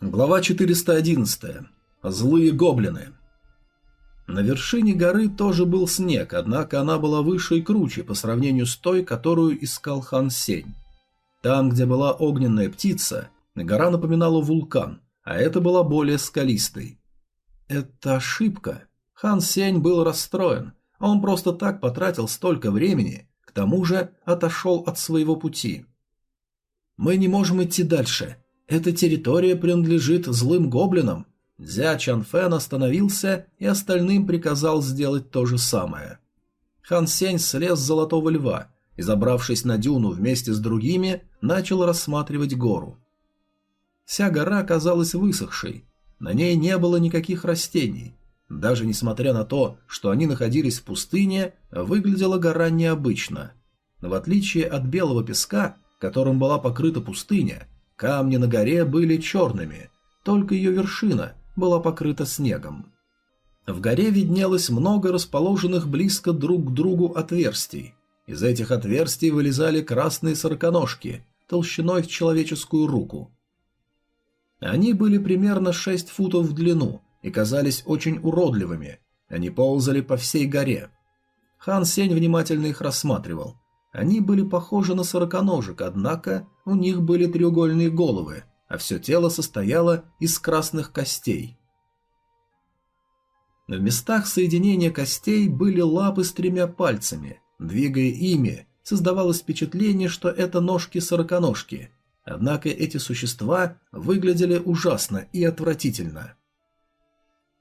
Глава 411. Злые гоблины. На вершине горы тоже был снег, однако она была выше и круче по сравнению с той, которую искал Хан Сень. Там, где была огненная птица, гора напоминала вулкан, а это была более скалистой. Это ошибка. Хан Сень был расстроен. Он просто так потратил столько времени, к тому же отошел от своего пути. «Мы не можем идти дальше. Эта территория принадлежит злым гоблинам. Дзя Чанфэн остановился и остальным приказал сделать то же самое. Хан Сень слез с золотого льва и, забравшись на дюну вместе с другими, начал рассматривать гору. Вся гора оказалась высохшей, на ней не было никаких растений. Даже несмотря на то, что они находились в пустыне, выглядела гора необычно. Но в отличие от белого песка, которым была покрыта пустыня, Камни на горе были черными, только ее вершина была покрыта снегом. В горе виднелось много расположенных близко друг к другу отверстий. Из этих отверстий вылезали красные сороконожки, толщиной в человеческую руку. Они были примерно 6 футов в длину и казались очень уродливыми. Они ползали по всей горе. Хан Сень внимательно их рассматривал. Они были похожи на сороконожек, однако у них были треугольные головы, а все тело состояло из красных костей. В местах соединения костей были лапы с тремя пальцами. Двигая ими, создавалось впечатление, что это ножки-сороконожки. Однако эти существа выглядели ужасно и отвратительно.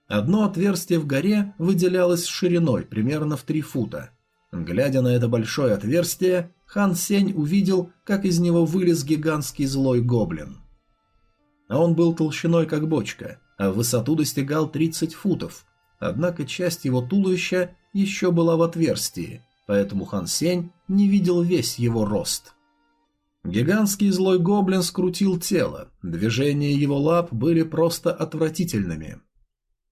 Одно отверстие в горе выделялось шириной примерно в три фута – Глядя на это большое отверстие, Хан Сень увидел, как из него вылез гигантский злой гоблин. А он был толщиной как бочка, а в высоту достигал 30 футов. Однако часть его туловища еще была в отверстии, поэтому Хан Сень не видел весь его рост. Гигантский злой гоблин скрутил тело, движения его лап были просто отвратительными.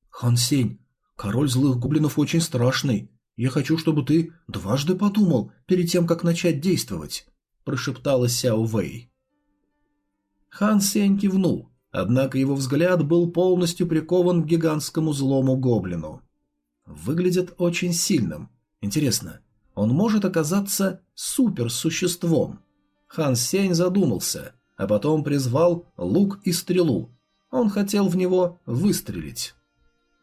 «Хан Сень, король злых гоблинов очень страшный, «Я хочу, чтобы ты дважды подумал перед тем, как начать действовать», – прошептала Сяо Вэй. Хан Сень кивнул, однако его взгляд был полностью прикован к гигантскому злому гоблину. Выглядит очень сильным. Интересно, он может оказаться суперсуществом? Хан Сень задумался, а потом призвал лук и стрелу. Он хотел в него выстрелить.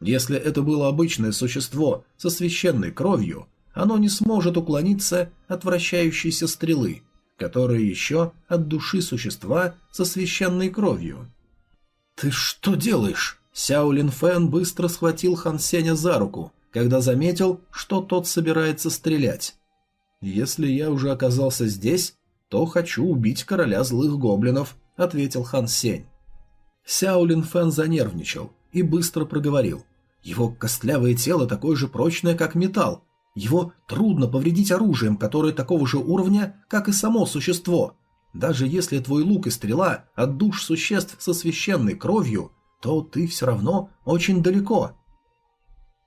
Если это было обычное существо со священной кровью, оно не сможет уклониться от вращающейся стрелы, которая еще от души существа со священной кровью. «Ты что делаешь?» Сяо Лин Фэн быстро схватил Хан Сеня за руку, когда заметил, что тот собирается стрелять. «Если я уже оказался здесь, то хочу убить короля злых гоблинов», — ответил Хан Сень. Сяо Лин Фэн занервничал и быстро проговорил. Его костлявое тело такое же прочное, как металл. Его трудно повредить оружием, которое такого же уровня, как и само существо. Даже если твой лук и стрела от душ существ со священной кровью, то ты все равно очень далеко.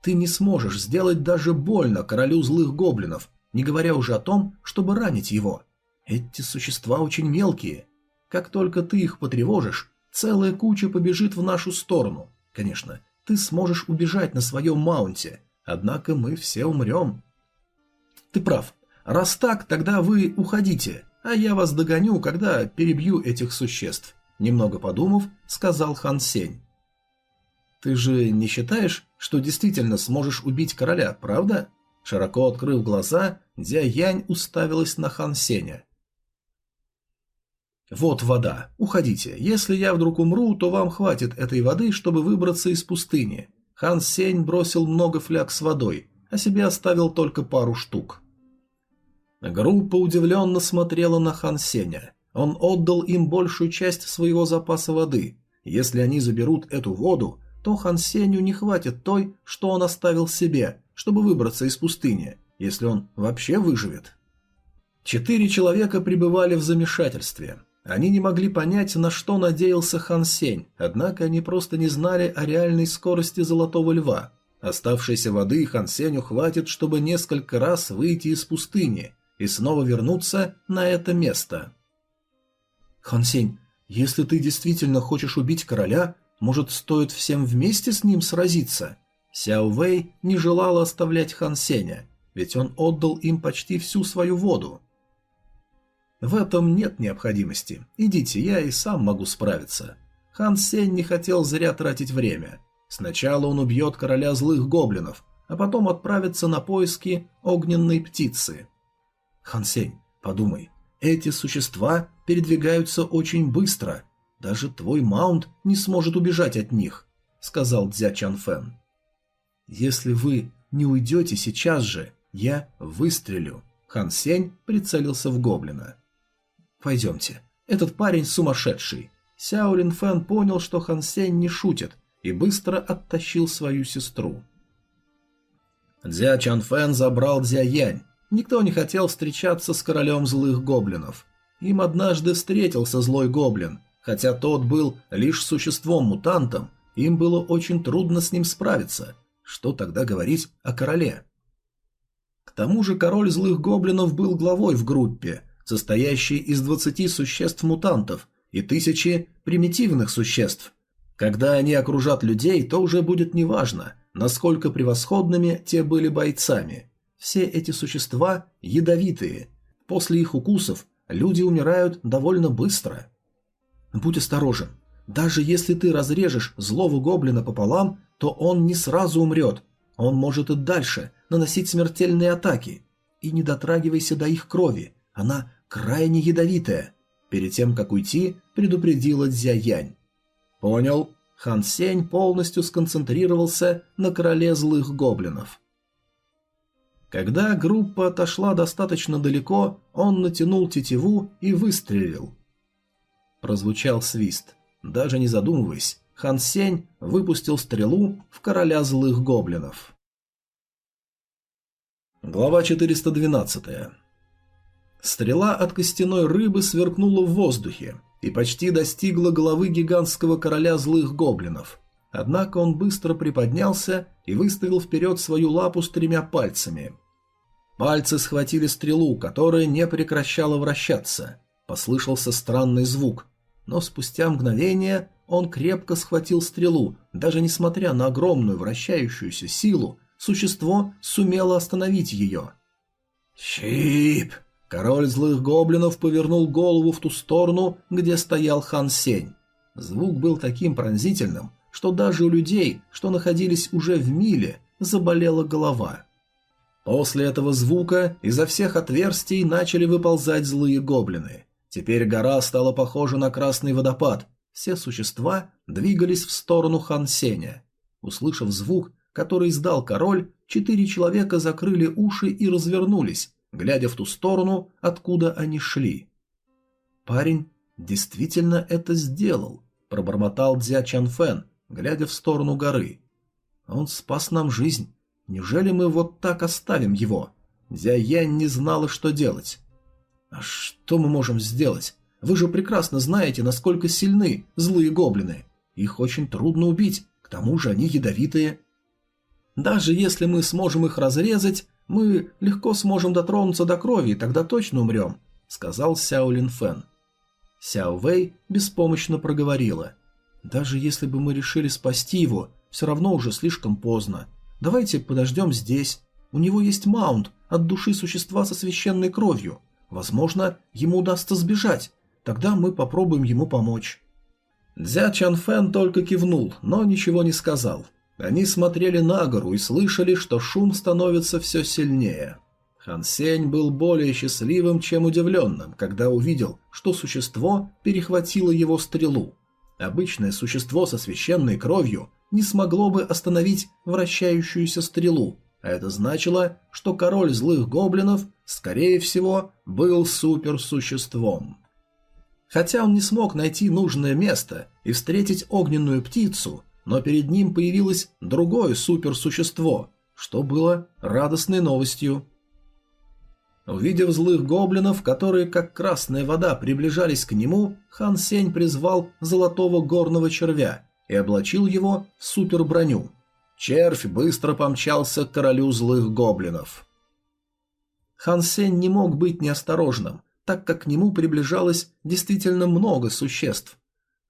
Ты не сможешь сделать даже больно королю злых гоблинов, не говоря уже о том, чтобы ранить его. Эти существа очень мелкие. Как только ты их потревожишь, целая куча побежит в нашу сторону. Конечно, ты сможешь убежать на своем маунте, однако мы все умрем. Ты прав. Раз так, тогда вы уходите, а я вас догоню, когда перебью этих существ. Немного подумав, сказал Хан Сень. Ты же не считаешь, что действительно сможешь убить короля, правда? Широко открыв глаза, Дзя Янь уставилась на Хан Сеня. «Вот вода. Уходите. Если я вдруг умру, то вам хватит этой воды, чтобы выбраться из пустыни». Хан Сень бросил много фляг с водой, а себе оставил только пару штук. Группа удивленно смотрела на Хан Сеня. Он отдал им большую часть своего запаса воды. Если они заберут эту воду, то Хан Сеню не хватит той, что он оставил себе, чтобы выбраться из пустыни, если он вообще выживет. Четыре человека пребывали в замешательстве. Они не могли понять, на что надеялся Хан Сень, однако они просто не знали о реальной скорости Золотого Льва. Оставшейся воды Хан Сенью хватит, чтобы несколько раз выйти из пустыни и снова вернуться на это место. «Хан Сень, Если ты действительно хочешь убить короля, может, стоит всем вместе с ним сразиться? Сяо Вэй не желала оставлять Хан Сеня, ведь он отдал им почти всю свою воду. В этом нет необходимости. Идите, я и сам могу справиться. Хан Сень не хотел зря тратить время. Сначала он убьет короля злых гоблинов, а потом отправится на поиски огненной птицы. Хан Сень, подумай, эти существа передвигаются очень быстро. Даже твой маунт не сможет убежать от них, сказал Дзя Чан Фэн. Если вы не уйдете сейчас же, я выстрелю. Хан Сень прицелился в гоблина. Пойдемте. Этот парень сумасшедший. Сяо Лин Фэн понял, что Хан Сень не шутит, и быстро оттащил свою сестру. Дзя Чан Фэн забрал Дзя Янь. Никто не хотел встречаться с королем злых гоблинов. Им однажды встретился злой гоблин. Хотя тот был лишь существом-мутантом, им было очень трудно с ним справиться. Что тогда говорить о короле? К тому же король злых гоблинов был главой в группе, состоящей из 20 существ-мутантов и тысячи примитивных существ. Когда они окружат людей, то уже будет неважно, насколько превосходными те были бойцами. Все эти существа ядовитые. После их укусов люди умирают довольно быстро. Будь осторожен. Даже если ты разрежешь злого гоблина пополам, то он не сразу умрет. Он может и дальше наносить смертельные атаки. И не дотрагивайся до их крови. Она крайне ядовитая. Перед тем, как уйти, предупредила Дзя Янь. Понял. Хан Сень полностью сконцентрировался на короле злых гоблинов. Когда группа отошла достаточно далеко, он натянул тетиву и выстрелил. Прозвучал свист. Даже не задумываясь, Хан Сень выпустил стрелу в короля злых гоблинов. Глава 412. Стрела от костяной рыбы сверкнула в воздухе и почти достигла головы гигантского короля злых гоблинов. Однако он быстро приподнялся и выставил вперед свою лапу с тремя пальцами. Пальцы схватили стрелу, которая не прекращала вращаться. Послышался странный звук, но спустя мгновение он крепко схватил стрелу, даже несмотря на огромную вращающуюся силу, существо сумело остановить ее. «Щип!» Король злых гоблинов повернул голову в ту сторону, где стоял Хан Сень. Звук был таким пронзительным, что даже у людей, что находились уже в миле, заболела голова. После этого звука изо всех отверстий начали выползать злые гоблины. Теперь гора стала похожа на красный водопад. Все существа двигались в сторону Хан Сеня. Услышав звук, который издал король, четыре человека закрыли уши и развернулись, глядя в ту сторону, откуда они шли. «Парень действительно это сделал», – пробормотал Дзя Чанфэн, глядя в сторону горы. «Он спас нам жизнь. Неужели мы вот так оставим его?» Дзя Янь не знала, что делать. «А что мы можем сделать? Вы же прекрасно знаете, насколько сильны злые гоблины. Их очень трудно убить, к тому же они ядовитые. Даже если мы сможем их разрезать, мы легко сможем дотронуться до крови, и тогда точно умрем», — сказал Сяо Лин Фэн. Сяо Вэй беспомощно проговорила. «Даже если бы мы решили спасти его, все равно уже слишком поздно. Давайте подождем здесь. У него есть маунт от души существа со священной кровью. Возможно, ему удастся сбежать. Тогда мы попробуем ему помочь». Дзя Чан Фэн только кивнул, но ничего не сказал. Они смотрели на гору и слышали, что шум становится все сильнее. Хан Сень был более счастливым, чем удивленным, когда увидел, что существо перехватило его стрелу. Обычное существо со священной кровью не смогло бы остановить вращающуюся стрелу, а это значило, что король злых гоблинов, скорее всего, был суперсуществом. Хотя он не смог найти нужное место и встретить огненную птицу, но перед ним появилось другое суперсущество, что было радостной новостью. Увидев злых гоблинов, которые как красная вода приближались к нему, Хан Сень призвал золотого горного червя и облачил его в суперброню. Червь быстро помчался к королю злых гоблинов. Хан Сень не мог быть неосторожным, так как к нему приближалось действительно много существ.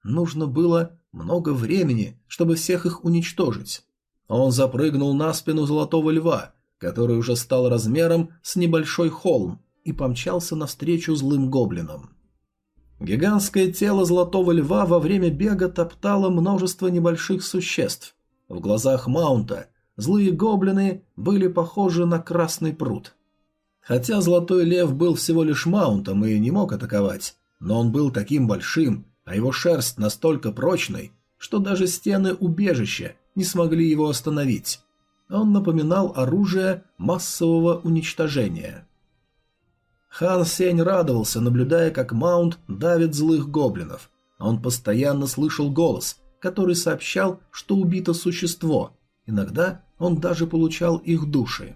Нужно было много времени, чтобы всех их уничтожить. Он запрыгнул на спину золотого льва, который уже стал размером с небольшой холм, и помчался навстречу злым гоблинам. Гигантское тело золотого льва во время бега топтало множество небольших существ. В глазах Маунта злые гоблины были похожи на красный пруд. Хотя золотой лев был всего лишь Маунтом и не мог атаковать, но он был таким большим, а его шерсть настолько прочной, что даже стены убежища не смогли его остановить. Он напоминал оружие массового уничтожения. Хан Сень радовался, наблюдая, как Маунт давит злых гоблинов. Он постоянно слышал голос, который сообщал, что убито существо. Иногда он даже получал их души.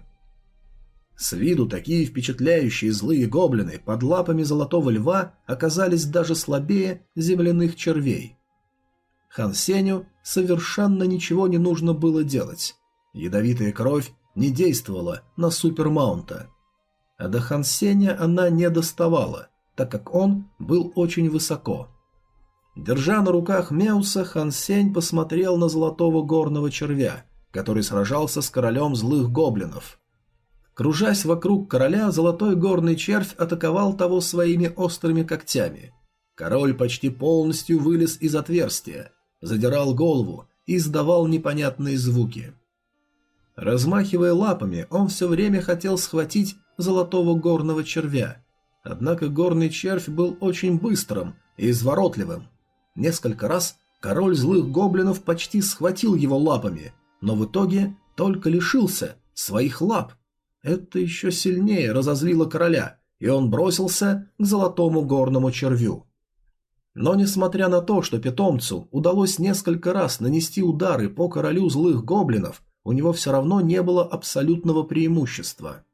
С виду такие впечатляющие злые гоблины под лапами золотого льва оказались даже слабее земляных червей. Хан Сеню совершенно ничего не нужно было делать. Ядовитая кровь не действовала на Супермаунта. А до Хан Сеня она не доставала, так как он был очень высоко. Держа на руках Меуса, Хан Сень посмотрел на золотого горного червя, который сражался с королем злых гоблинов – Кружась вокруг короля, золотой горный червь атаковал того своими острыми когтями. Король почти полностью вылез из отверстия, задирал голову и издавал непонятные звуки. Размахивая лапами, он все время хотел схватить золотого горного червя. Однако горный червь был очень быстрым и изворотливым. Несколько раз король злых гоблинов почти схватил его лапами, но в итоге только лишился своих лап – это еще сильнее разозлило короля, и он бросился к золотому горному червю. Но несмотря на то, что питомцу удалось несколько раз нанести удары по королю злых гоблинов, у него все равно не было абсолютного преимущества.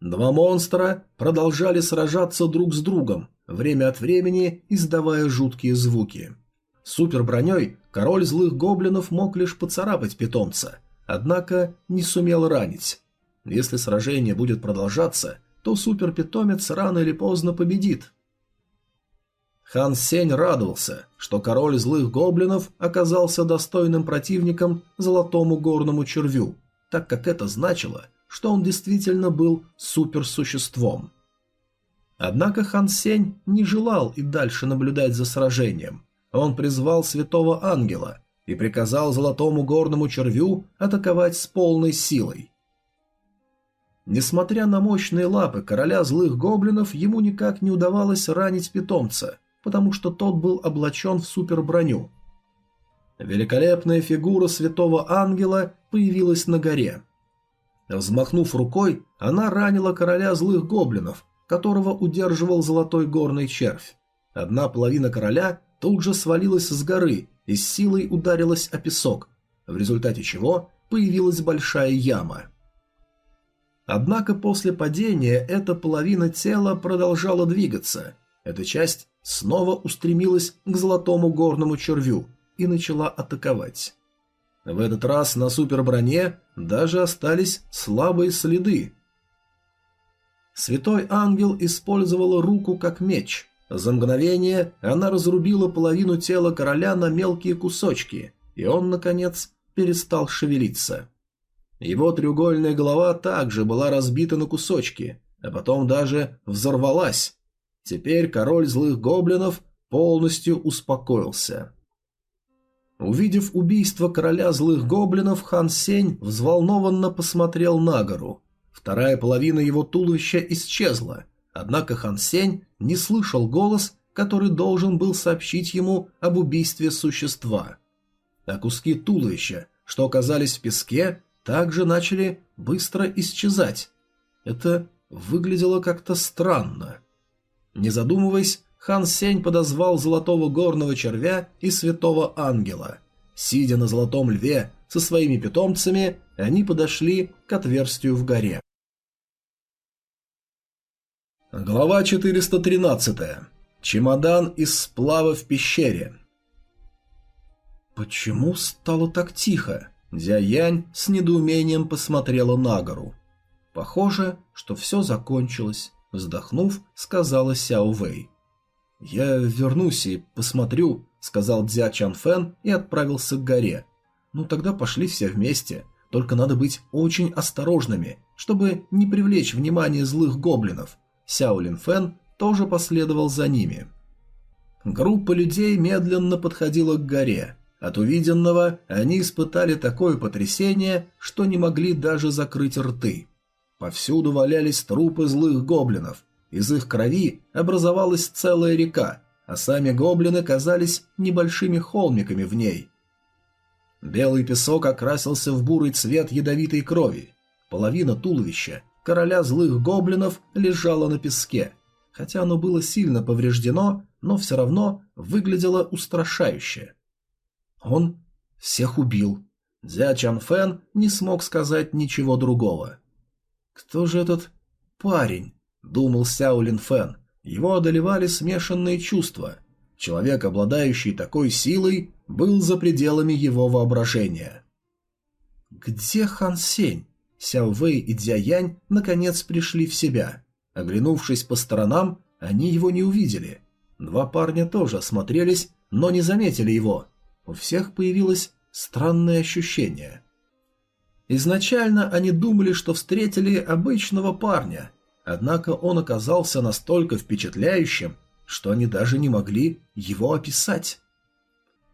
Два монстра продолжали сражаться друг с другом, время от времени издавая жуткие звуки. Суперброней король злых гоблинов мог лишь поцарапать питомца, однако не сумел ранить. Если сражение будет продолжаться, то суперпитомец рано или поздно победит. Хан Сень радовался, что король злых гоблинов оказался достойным противником золотому горному червю, так как это значило, что он действительно был суперсуществом. Однако Хан Сень не желал и дальше наблюдать за сражением. Он призвал святого ангела и приказал золотому горному червю атаковать с полной силой. Несмотря на мощные лапы короля злых гоблинов, ему никак не удавалось ранить питомца, потому что тот был облачен в суперброню. Великолепная фигура святого ангела появилась на горе. Взмахнув рукой, она ранила короля злых гоблинов, которого удерживал золотой горный червь. Одна половина короля тут же свалилась с горы и с силой ударилась о песок, в результате чего появилась большая яма – Однако после падения эта половина тела продолжала двигаться. Эта часть снова устремилась к золотому горному червю и начала атаковать. В этот раз на суперброне даже остались слабые следы. Святой ангел использовала руку как меч. За мгновение она разрубила половину тела короля на мелкие кусочки, и он, наконец, перестал шевелиться. Его треугольная голова также была разбита на кусочки, а потом даже взорвалась. Теперь король злых гоблинов полностью успокоился. Увидев убийство короля злых гоблинов, хан Сень взволнованно посмотрел на гору. Вторая половина его туловища исчезла, однако хан Сень не слышал голос, который должен был сообщить ему об убийстве существа. А куски туловища, что оказались в песке, также начали быстро исчезать. Это выглядело как-то странно. Не задумываясь, хан Сень подозвал золотого горного червя и святого ангела. Сидя на золотом льве со своими питомцами, они подошли к отверстию в горе. Глава 413. Чемодан из сплава в пещере. Почему стало так тихо? Дзяянь с недоумением посмотрела на гору. Похоже, что все закончилось, вздохнув, сказала Сяо Вэй. «Я вернусь и посмотрю», — сказал Дзя Чан Фэн и отправился к горе. «Ну тогда пошли все вместе. Только надо быть очень осторожными, чтобы не привлечь внимание злых гоблинов». Сяо Лин Фэн тоже последовал за ними. Группа людей медленно подходила к горе. От увиденного они испытали такое потрясение, что не могли даже закрыть рты. Повсюду валялись трупы злых гоблинов. Из их крови образовалась целая река, а сами гоблины казались небольшими холмиками в ней. Белый песок окрасился в бурый цвет ядовитой крови. Половина туловища короля злых гоблинов лежала на песке. Хотя оно было сильно повреждено, но все равно выглядело устрашающе. Он всех убил. Дзя Чан Фэн не смог сказать ничего другого. «Кто же этот парень?» – думал Сяо Лин Фэн. Его одолевали смешанные чувства. Человек, обладающий такой силой, был за пределами его воображения. «Где Хан Сень?» Сяо Вэй и Дзя Янь наконец пришли в себя. Оглянувшись по сторонам, они его не увидели. Два парня тоже осмотрелись, но не заметили его. У всех появилось странное ощущение. Изначально они думали, что встретили обычного парня, однако он оказался настолько впечатляющим, что они даже не могли его описать.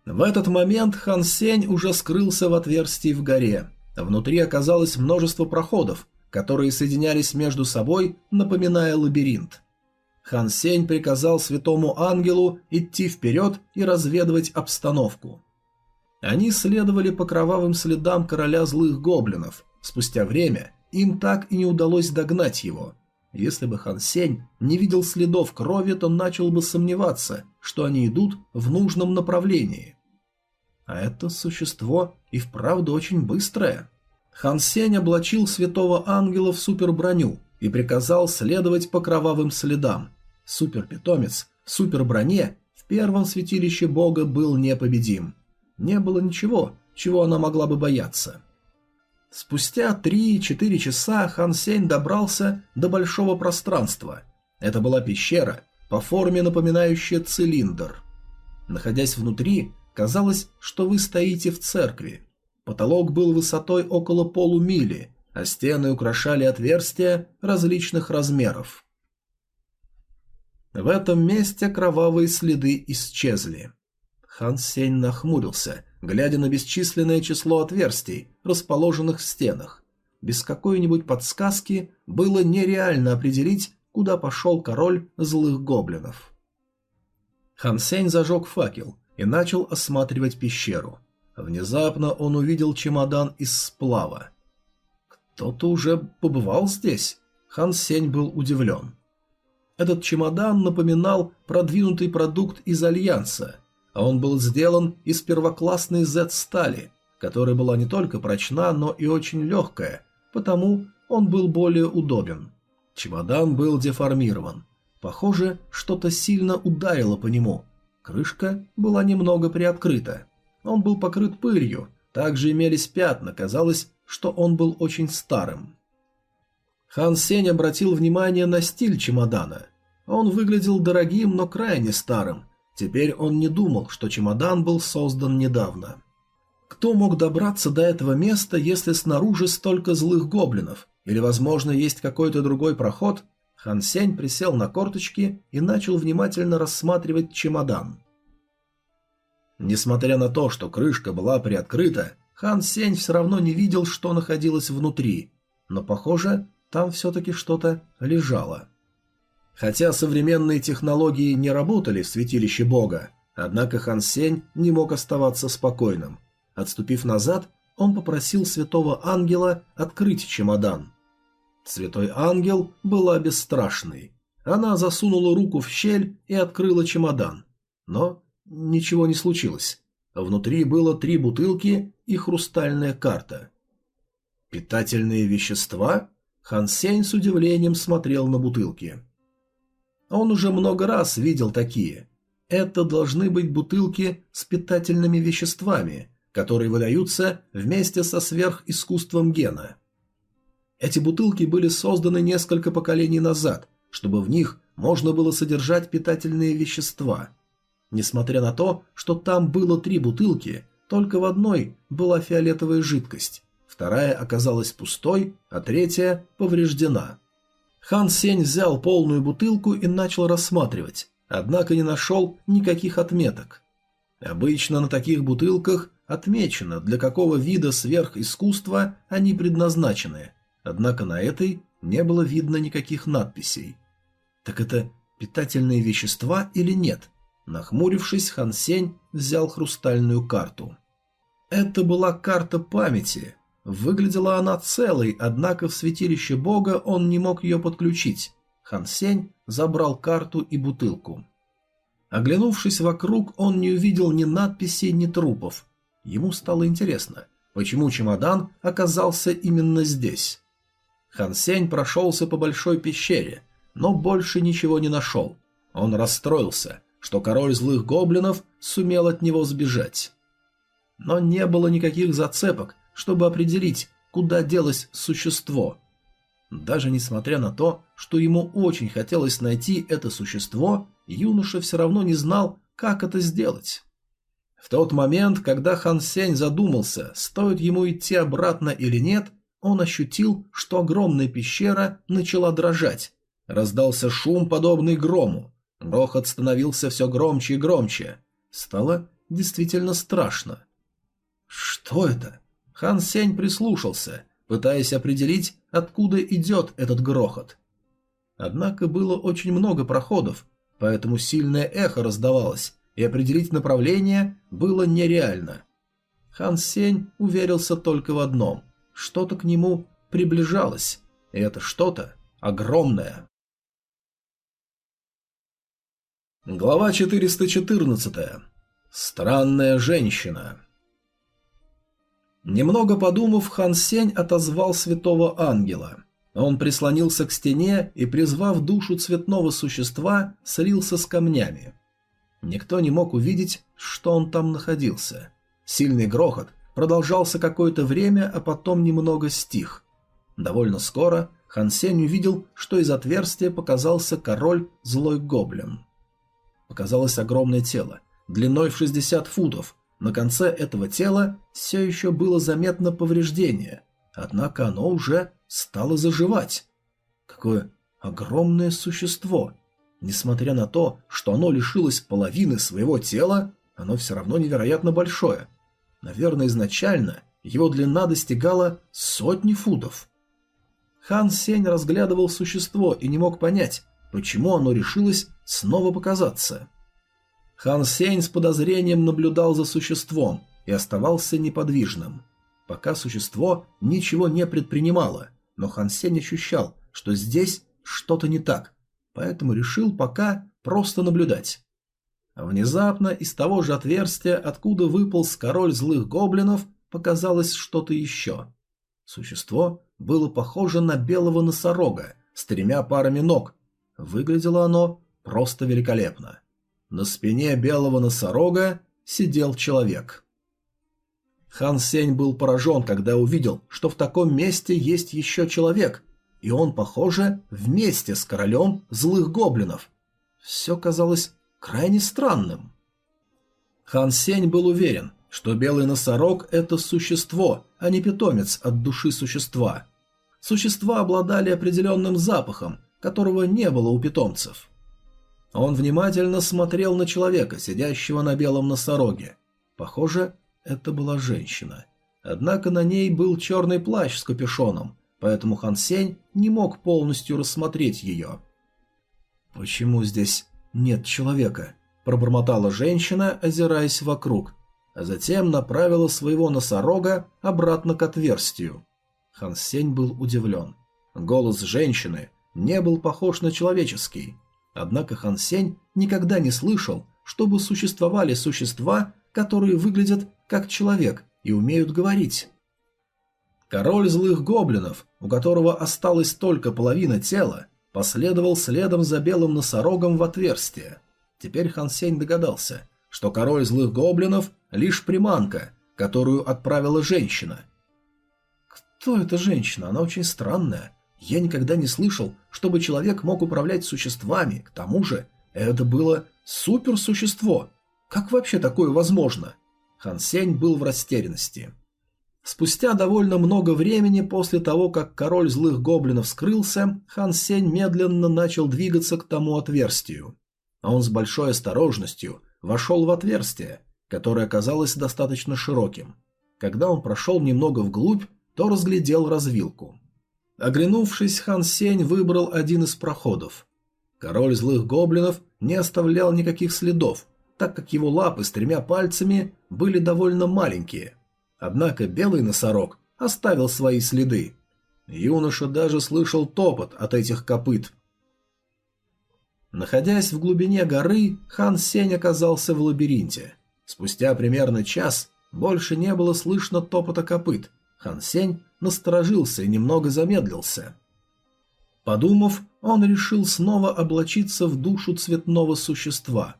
В этот момент Хан Сень уже скрылся в отверстии в горе. Внутри оказалось множество проходов, которые соединялись между собой, напоминая лабиринт. Хан Сень приказал святому ангелу идти вперед и разведывать обстановку. Они следовали по кровавым следам короля злых гоблинов. Спустя время им так и не удалось догнать его. Если бы Хан Сень не видел следов крови, то начал бы сомневаться, что они идут в нужном направлении. А это существо и вправду очень быстрое. Хан Сень облачил святого ангела в суперброню и приказал следовать по кровавым следам. Суперпитомец в суперброне в первом святилище бога был непобедим. Не было ничего, чего она могла бы бояться. Спустя 3-4 часа Хан Сень добрался до большого пространства. Это была пещера, по форме напоминающая цилиндр. Находясь внутри, казалось, что вы стоите в церкви. Потолок был высотой около полумили, а стены украшали отверстия различных размеров. В этом месте кровавые следы исчезли. Хан Сень нахмурился, глядя на бесчисленное число отверстий, расположенных в стенах. Без какой-нибудь подсказки было нереально определить, куда пошел король злых гоблинов. Хан Сень зажег факел и начал осматривать пещеру. Внезапно он увидел чемодан из сплава. Кто-то уже побывал здесь? Хан Сень был удивлен. Этот чемодан напоминал продвинутый продукт из Альянса, а он был сделан из первоклассной Z-стали, которая была не только прочна, но и очень легкая, потому он был более удобен. Чемодан был деформирован. Похоже, что-то сильно ударило по нему. Крышка была немного приоткрыта. Он был покрыт пылью, также имелись пятна, казалось, что он был очень старым. Хан Сень обратил внимание на стиль чемодана. Он выглядел дорогим, но крайне старым. Теперь он не думал, что чемодан был создан недавно. Кто мог добраться до этого места, если снаружи столько злых гоблинов? Или, возможно, есть какой-то другой проход? Хан Сень присел на корточки и начал внимательно рассматривать чемодан. Несмотря на то, что крышка была приоткрыта, Хан Сень все равно не видел, что находилось внутри, но, похоже, там все-таки что-то лежало. Хотя современные технологии не работали в святилище бога, однако Хан Сень не мог оставаться спокойным. Отступив назад, он попросил святого ангела открыть чемодан. Святой ангел была бесстрашной. Она засунула руку в щель и открыла чемодан. Но ничего не случилось. Внутри было три бутылки и хрустальная карта. Питательные вещества? Хан Сень с удивлением смотрел на бутылки. Он уже много раз видел такие. Это должны быть бутылки с питательными веществами, которые выдаются вместе со сверхискусством гена. Эти бутылки были созданы несколько поколений назад, чтобы в них можно было содержать питательные вещества. Несмотря на то, что там было три бутылки, только в одной была фиолетовая жидкость, вторая оказалась пустой, а третья повреждена. Хан Сень взял полную бутылку и начал рассматривать, однако не нашел никаких отметок. Обычно на таких бутылках отмечено, для какого вида сверхискусства они предназначены, однако на этой не было видно никаких надписей. Так это питательные вещества или нет? Нахмурившись, Хан Сень взял хрустальную карту. Это была карта памяти. Выглядела она целой, однако в святилище бога он не мог ее подключить. Хан Сень забрал карту и бутылку. Оглянувшись вокруг, он не увидел ни надписей, ни трупов. Ему стало интересно, почему чемодан оказался именно здесь. Хан Сень прошелся по большой пещере, но больше ничего не нашел. Он расстроился, что король злых гоблинов сумел от него сбежать но не было никаких зацепок, чтобы определить, куда делось существо. Даже несмотря на то, что ему очень хотелось найти это существо, юноша все равно не знал, как это сделать. В тот момент, когда Хан Сень задумался, стоит ему идти обратно или нет, он ощутил, что огромная пещера начала дрожать. Раздался шум, подобный грому. Грохот становился все громче и громче. Стало действительно страшно. Что это? Хан Сень прислушался, пытаясь определить, откуда идет этот грохот. Однако было очень много проходов, поэтому сильное эхо раздавалось, и определить направление было нереально. Хан Сень уверился только в одном – что-то к нему приближалось, и это что-то огромное. Глава 414. Странная женщина. Немного подумав, Хан Сень отозвал святого ангела. Он прислонился к стене и, призвав душу цветного существа, слился с камнями. Никто не мог увидеть, что он там находился. Сильный грохот продолжался какое-то время, а потом немного стих. Довольно скоро Хан Сень увидел, что из отверстия показался король злой гоблин. Показалось огромное тело, длиной в 60 футов, на конце этого тела все еще было заметно повреждение, однако оно уже стало заживать. Какое огромное существо! Несмотря на то, что оно лишилось половины своего тела, оно все равно невероятно большое. Наверное, изначально его длина достигала сотни футов. Хан Сень разглядывал существо и не мог понять, почему оно решилось снова показаться. Хан Сень с подозрением наблюдал за существом и оставался неподвижным. Пока существо ничего не предпринимало, но Хан Сень ощущал, что здесь что-то не так, поэтому решил пока просто наблюдать. Внезапно из того же отверстия, откуда выполз король злых гоблинов, показалось что-то еще. Существо было похоже на белого носорога с тремя парами ног. Выглядело оно просто великолепно. На спине белого носорога сидел человек. Хан Сень был поражен, когда увидел, что в таком месте есть еще человек, и он, похоже, вместе с королем злых гоблинов. Все казалось крайне странным. Хан Сень был уверен, что белый носорог – это существо, а не питомец от души существа. Существа обладали определенным запахом, которого не было у питомцев – он внимательно смотрел на человека, сидящего на белом носороге. Похоже, это была женщина. Однако на ней был черный плащ с капюшоном, поэтому Хан Сень не мог полностью рассмотреть ее. «Почему здесь нет человека?» – пробормотала женщина, озираясь вокруг, а затем направила своего носорога обратно к отверстию. Хан Сень был удивлен. Голос женщины не был похож на человеческий, Однако Хан Сень никогда не слышал, чтобы существовали существа, которые выглядят как человек и умеют говорить. Король злых гоблинов, у которого осталась только половина тела, последовал следом за белым носорогом в отверстие. Теперь Хан Сень догадался, что король злых гоблинов – лишь приманка, которую отправила женщина. Кто эта женщина? Она очень странная. Я никогда не слышал, чтобы человек мог управлять существами, к тому же это было суперсущество. Как вообще такое возможно? Хан Сень был в растерянности. Спустя довольно много времени после того, как король злых гоблинов скрылся, Хан Сень медленно начал двигаться к тому отверстию. А он с большой осторожностью вошел в отверстие, которое оказалось достаточно широким. Когда он прошел немного вглубь, то разглядел развилку. Оглянувшись, Хан Сень выбрал один из проходов. Король злых гоблинов не оставлял никаких следов, так как его лапы с тремя пальцами были довольно маленькие. Однако белый носорог оставил свои следы. Юноша даже слышал топот от этих копыт. Находясь в глубине горы, Хан Сень оказался в лабиринте. Спустя примерно час больше не было слышно топота копыт. Хан Сень насторожился и немного замедлился. Подумав, он решил снова облачиться в душу цветного существа.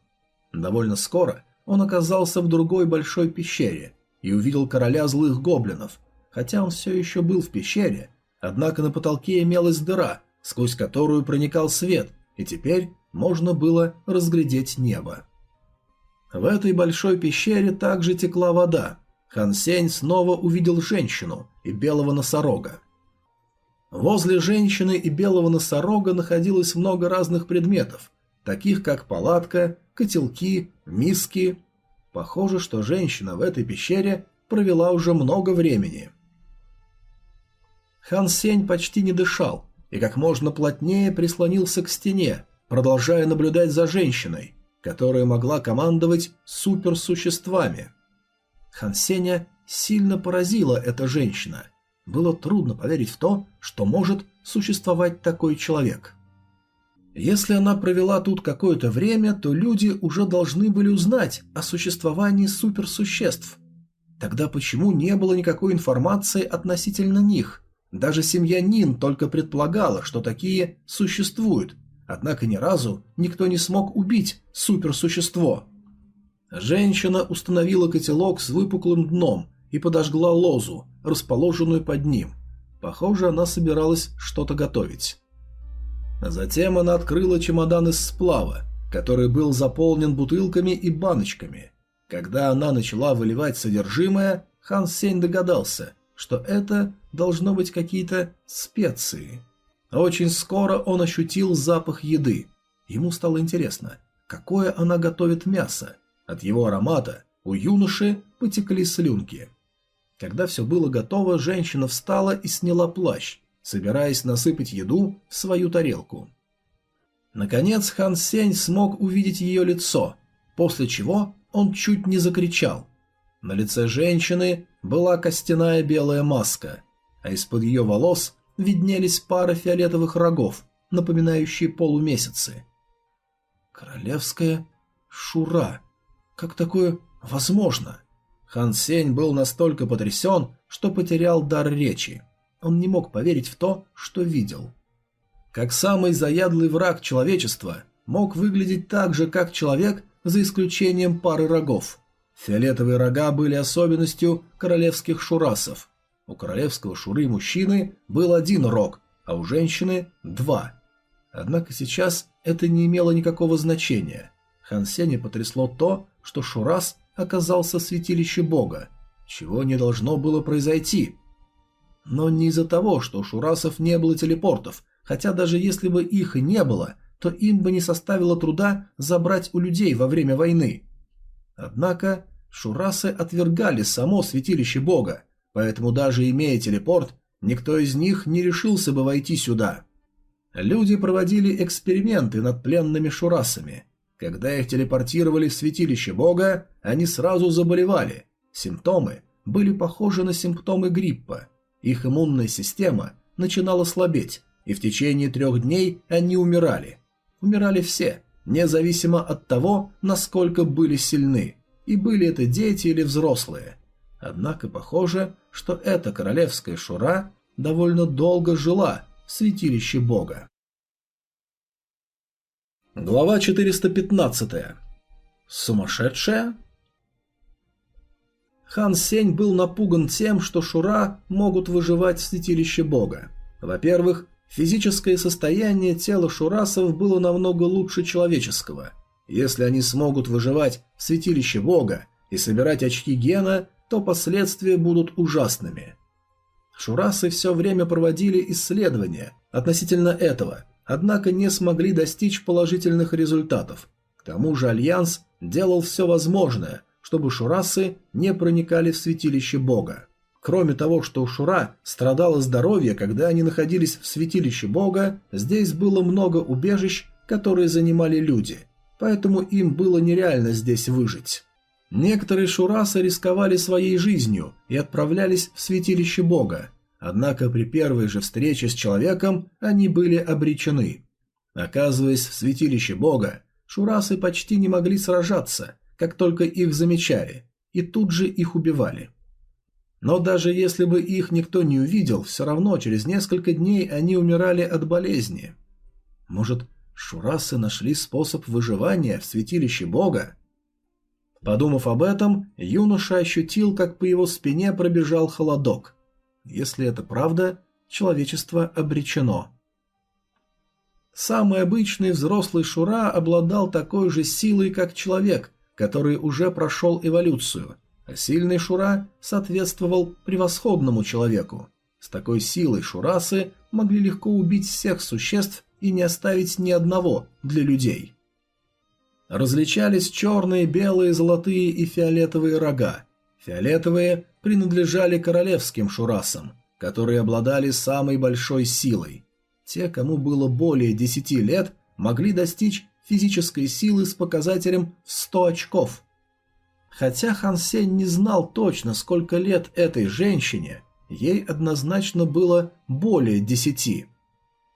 Довольно скоро он оказался в другой большой пещере и увидел короля злых гоблинов. Хотя он все еще был в пещере, однако на потолке имелась дыра, сквозь которую проникал свет, и теперь можно было разглядеть небо. В этой большой пещере также текла вода. Хан Сень снова увидел женщину и белого носорога. Возле женщины и белого носорога находилось много разных предметов, таких как палатка, котелки, миски. Похоже, что женщина в этой пещере провела уже много времени. Хан Сень почти не дышал и как можно плотнее прислонился к стене, продолжая наблюдать за женщиной, которая могла командовать суперсуществами. Хан Сеня сильно поразила эта женщина. Было трудно поверить в то, что может существовать такой человек. Если она провела тут какое-то время, то люди уже должны были узнать о существовании суперсуществ. Тогда почему не было никакой информации относительно них? Даже семья Нин только предполагала, что такие существуют, Однако ни разу никто не смог убить суперсущество. Женщина установила котелок с выпуклым дном и подожгла лозу, расположенную под ним. Похоже, она собиралась что-то готовить. Затем она открыла чемодан из сплава, который был заполнен бутылками и баночками. Когда она начала выливать содержимое, Хан Сень догадался, что это должно быть какие-то специи. Очень скоро он ощутил запах еды. Ему стало интересно, какое она готовит мясо. От его аромата у юноши потекли слюнки. Когда все было готово, женщина встала и сняла плащ, собираясь насыпать еду в свою тарелку. Наконец Хан Сень смог увидеть ее лицо, после чего он чуть не закричал. На лице женщины была костяная белая маска, а из-под ее волос виднелись пары фиолетовых рогов, напоминающие полумесяцы. Королевская шура. Как такое возможно? Хан Сень был настолько потрясен, что потерял дар речи. Он не мог поверить в то, что видел. Как самый заядлый враг человечества, мог выглядеть так же, как человек, за исключением пары рогов. Фиолетовые рога были особенностью королевских шурасов – у королевского шуры мужчины был один рог, а у женщины – два. Однако сейчас это не имело никакого значения. Хан Сеня потрясло то, что Шурас оказался святилище бога, чего не должно было произойти. Но не из-за того, что у Шурасов не было телепортов, хотя даже если бы их и не было, то им бы не составило труда забрать у людей во время войны. Однако Шурасы отвергали само святилище бога, поэтому даже имея телепорт, никто из них не решился бы войти сюда. Люди проводили эксперименты над пленными шурасами. Когда их телепортировали в святилище бога, они сразу заболевали. Симптомы были похожи на симптомы гриппа. Их иммунная система начинала слабеть, и в течение трех дней они умирали. Умирали все, независимо от того, насколько были сильны, и были это дети или взрослые – Однако похоже, что эта королевская шура довольно долго жила в святилище бога. Глава 415. Сумасшедшая? Хан Сень был напуган тем, что Шура могут выживать в святилище бога. Во-первых, физическое состояние тела шурасов было намного лучше человеческого. Если они смогут выживать в святилище Бога и собирать очки гена, то последствия будут ужасными. Шурасы все время проводили исследования относительно этого, однако не смогли достичь положительных результатов. К тому же Альянс делал все возможное, чтобы шурасы не проникали в святилище Бога. Кроме того, что у Шура страдало здоровье, когда они находились в святилище Бога, здесь было много убежищ, которые занимали люди, поэтому им было нереально здесь выжить. Некоторые шурасы рисковали своей жизнью и отправлялись в святилище Бога, однако при первой же встрече с человеком они были обречены. Оказываясь в святилище Бога, шурасы почти не могли сражаться, как только их замечали, и тут же их убивали. Но даже если бы их никто не увидел, все равно через несколько дней они умирали от болезни. Может, шурасы нашли способ выживания в святилище Бога? Подумав об этом, юноша ощутил, как по его спине пробежал холодок. Если это правда, человечество обречено. Самый обычный взрослый Шура обладал такой же силой, как человек, который уже прошел эволюцию, а сильный Шура соответствовал превосходному человеку. С такой силой Шурасы могли легко убить всех существ и не оставить ни одного для людей. Различались черные, белые, золотые и фиолетовые рога. Фиолетовые принадлежали королевским шурасам, которые обладали самой большой силой. Те, кому было более 10 лет, могли достичь физической силы с показателем в 100 очков. Хотя Хан Сень не знал точно, сколько лет этой женщине, ей однозначно было более 10,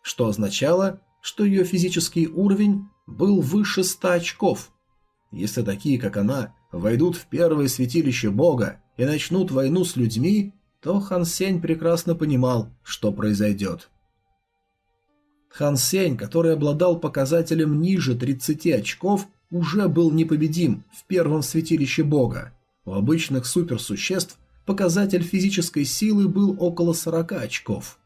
что означало, что ее физический уровень был выше ста очков. Если такие, как она, войдут в первое святилище Бога и начнут войну с людьми, то Хан Сень прекрасно понимал, что произойдет. Хан Сень, который обладал показателем ниже 30 очков, уже был непобедим в первом святилище Бога. У обычных суперсуществ показатель физической силы был около 40 очков.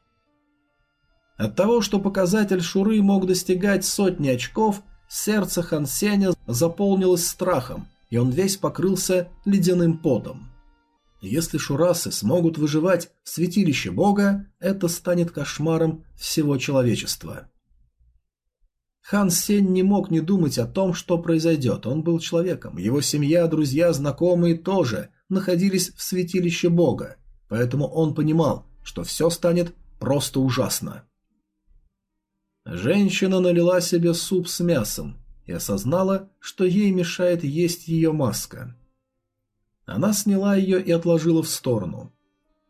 От того, что показатель Шуры мог достигать сотни очков, Сердце Хан Сеня заполнилось страхом, и он весь покрылся ледяным потом. Если шурасы смогут выживать в святилище Бога, это станет кошмаром всего человечества. Хан Сень не мог не думать о том, что произойдет. Он был человеком. Его семья, друзья, знакомые тоже находились в святилище Бога, поэтому он понимал, что все станет просто ужасно. Женщина налила себе суп с мясом и осознала, что ей мешает есть ее маска. Она сняла ее и отложила в сторону.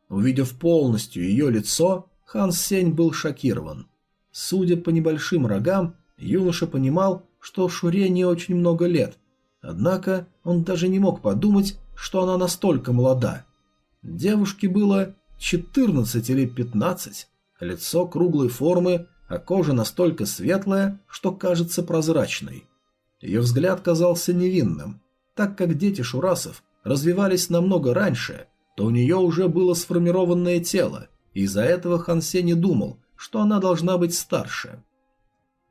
Увидев полностью ее лицо, Хан Сень был шокирован. Судя по небольшим рогам, юноша понимал, что Шуре не очень много лет, однако он даже не мог подумать, что она настолько молода. Девушке было 14 или 15, лицо круглой формы а кожа настолько светлая, что кажется прозрачной. Ее взгляд казался невинным. Так как дети шурасов развивались намного раньше, то у нее уже было сформированное тело, и из-за этого Хансе не думал, что она должна быть старше.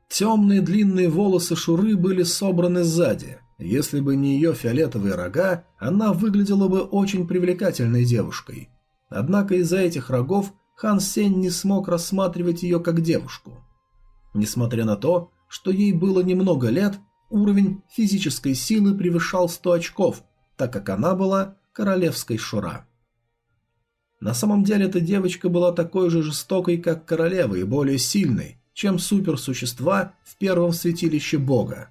Темные длинные волосы Шуры были собраны сзади. Если бы не ее фиолетовые рога, она выглядела бы очень привлекательной девушкой. Однако из-за этих рогов Хан Сень не смог рассматривать ее как девушку. Несмотря на то, что ей было немного лет, уровень физической силы превышал 100 очков, так как она была королевской шура. На самом деле эта девочка была такой же жестокой, как королева, и более сильной, чем суперсущества в первом святилище бога.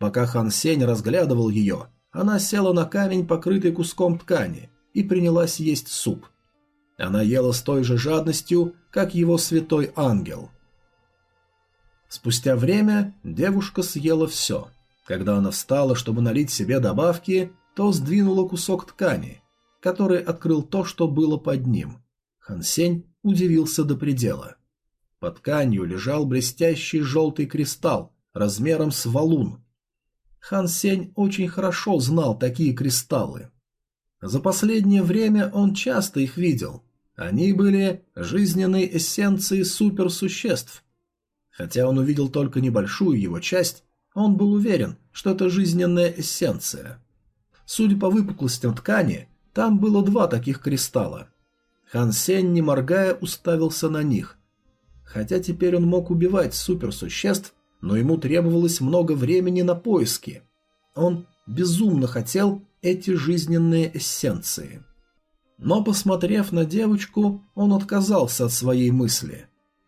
Пока Хан Сень разглядывал ее, она села на камень, покрытый куском ткани, и принялась есть суп. Она ела с той же жадностью, как его святой ангел. Спустя время девушка съела все. Когда она встала, чтобы налить себе добавки, то сдвинула кусок ткани, который открыл то, что было под ним. Хансень удивился до предела. Под тканью лежал блестящий желтый кристалл размером с валун. Хан Сень очень хорошо знал такие кристаллы. За последнее время он часто их видел. Они были жизненной эссенцией суперсуществ. Хотя он увидел только небольшую его часть, Он был уверен, что это жизненная эссенция. Судя по выпуклостям ткани, там было два таких кристалла. Хан Сень, не моргая, уставился на них. Хотя теперь он мог убивать суперсуществ, но ему требовалось много времени на поиски. Он безумно хотел эти жизненные эссенции. Но, посмотрев на девочку, он отказался от своей мысли.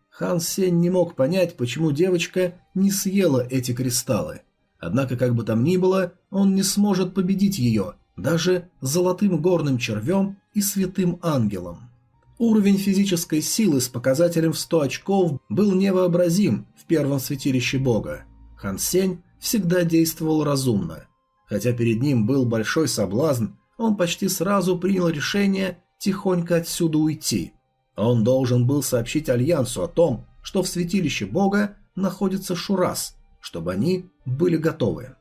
Хан Сень не мог понять, почему девочка не съела эти кристаллы. Однако, как бы там ни было, он не сможет победить ее, даже золотым горным червем и святым ангелом. Уровень физической силы с показателем в 100 очков был невообразим в первом святилище бога. Хан Сень всегда действовал разумно. Хотя перед ним был большой соблазн, он почти сразу принял решение тихонько отсюда уйти. Он должен был сообщить Альянсу о том, что в святилище бога находится Шурас, чтобы они были готовы.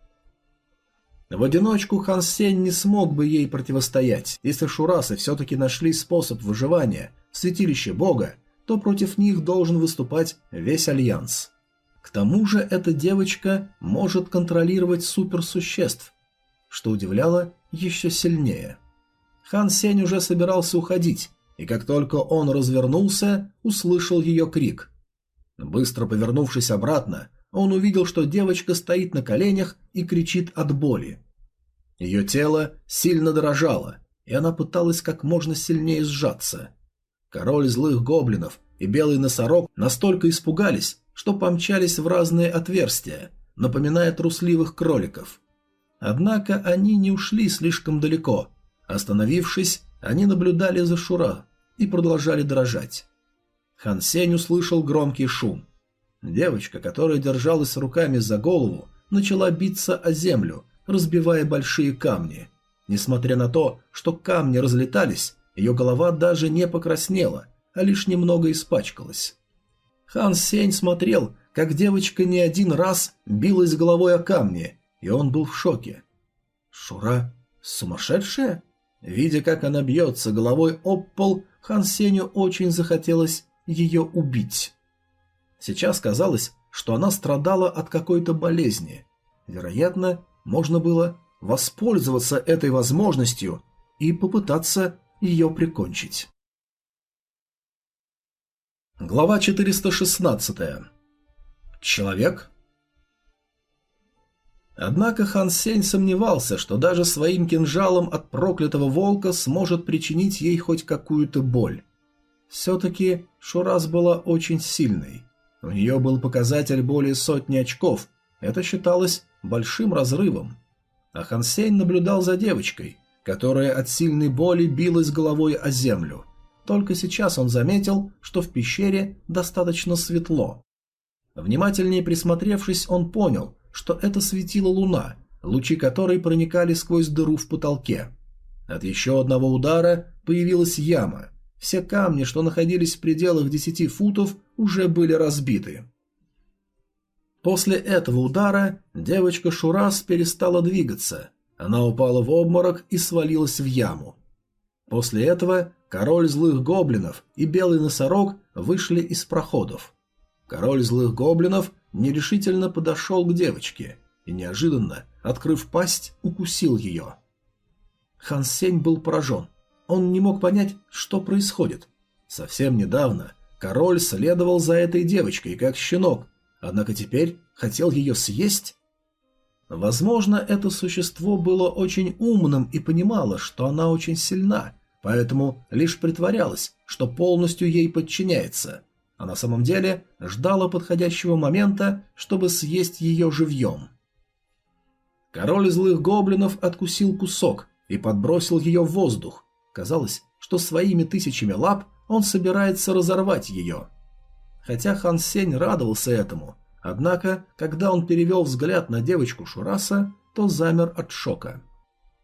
В одиночку Хан Сень не смог бы ей противостоять. Если шурасы все-таки нашли способ выживания в святилище бога, то против них должен выступать весь альянс. К тому же эта девочка может контролировать суперсуществ, что удивляло еще сильнее. Хан Сень уже собирался уходить, и как только он развернулся, услышал ее крик. Быстро повернувшись обратно, он увидел, что девочка стоит на коленях и кричит от боли. Ее тело сильно дрожало, и она пыталась как можно сильнее сжаться. Король злых гоблинов и белый носорог настолько испугались, что помчались в разные отверстия, напоминая трусливых кроликов. Однако они не ушли слишком далеко. Остановившись, они наблюдали за Шура и продолжали дрожать. Хан Сень услышал громкий шум. Девочка, которая держалась руками за голову, начала биться о землю, разбивая большие камни. Несмотря на то, что камни разлетались, ее голова даже не покраснела, а лишь немного испачкалась. Хан Сень смотрел, как девочка не один раз билась головой о камни, и он был в шоке. «Шура сумасшедшая?» Видя, как она бьется головой об пол, Хан Сеню очень захотелось ее убить. Сейчас казалось, что она страдала от какой-то болезни. Вероятно, можно было воспользоваться этой возможностью и попытаться ее прикончить. Глава 416. Человек? Однако Хан Сень сомневался, что даже своим кинжалом от проклятого волка сможет причинить ей хоть какую-то боль. Все-таки Шурас была очень сильной. У нее был показатель более сотни очков. Это считалось большим разрывом. А Хан Сень наблюдал за девочкой, которая от сильной боли билась головой о землю. Только сейчас он заметил, что в пещере достаточно светло. Внимательнее присмотревшись, он понял, что это светила луна, лучи которой проникали сквозь дыру в потолке. От еще одного удара появилась яма. Все камни, что находились в пределах десяти футов, уже были разбиты. После этого удара девочка Шурас перестала двигаться. Она упала в обморок и свалилась в яму. После этого король злых гоблинов и белый носорог вышли из проходов. Король злых гоблинов нерешительно подошел к девочке и неожиданно, открыв пасть, укусил ее. Хан Сень был поражен. Он не мог понять, что происходит. Совсем недавно король следовал за этой девочкой, как щенок, однако теперь хотел ее съесть? Возможно, это существо было очень умным и понимало, что она очень сильна, поэтому лишь притворялось, что полностью ей подчиняется, а на самом деле ждала подходящего момента, чтобы съесть ее живьем. Король злых гоблинов откусил кусок и подбросил ее в воздух. Казалось, что своими тысячами лап он собирается разорвать ее. Хотя Хан Сень радовался этому, однако, когда он перевел взгляд на девочку Шураса, то замер от шока.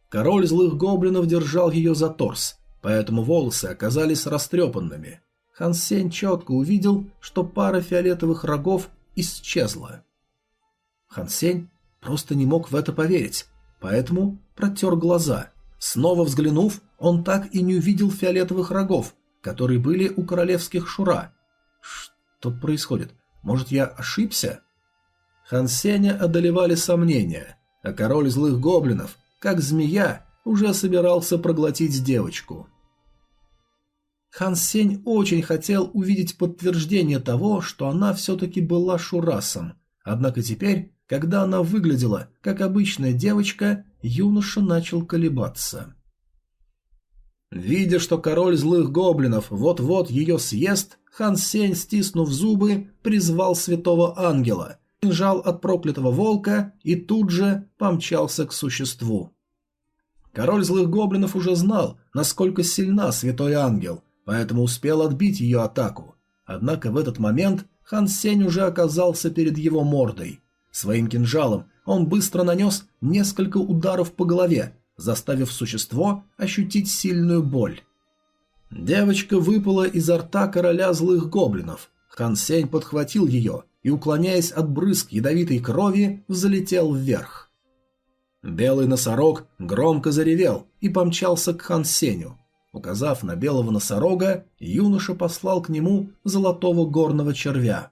Король злых гоблинов держал ее за торс, поэтому волосы оказались растрепанными. Хан Сень четко увидел, что пара фиолетовых рогов исчезла. Хан Сень просто не мог в это поверить, поэтому протер глаза. Снова взглянув, он так и не увидел фиолетовых рогов, которые были у королевских шура. Что происходит? Может, я ошибся? Хан Сеня одолевали сомнения, а король злых гоблинов, как змея, уже собирался проглотить девочку. Хан Сень очень хотел увидеть подтверждение того, что она все-таки была Шурасом, однако теперь, когда она выглядела как обычная девочка, юноша начал колебаться. Видя, что король злых гоблинов вот-вот ее съест, Хан Сень, стиснув зубы, призвал святого ангела, кинжал от проклятого волка и тут же помчался к существу. Король злых гоблинов уже знал, насколько сильна святой ангел, поэтому успел отбить ее атаку. Однако в этот момент Хан Сень уже оказался перед его мордой. Своим кинжалом он быстро нанес несколько ударов по голове, заставив существо ощутить сильную боль. Девочка выпала изо рта короля злых гоблинов. Хан Сень подхватил ее и, уклоняясь от брызг ядовитой крови, взлетел вверх. Белый носорог громко заревел и помчался к Хан Сеню. Указав на белого носорога, юноша послал к нему золотого горного червя.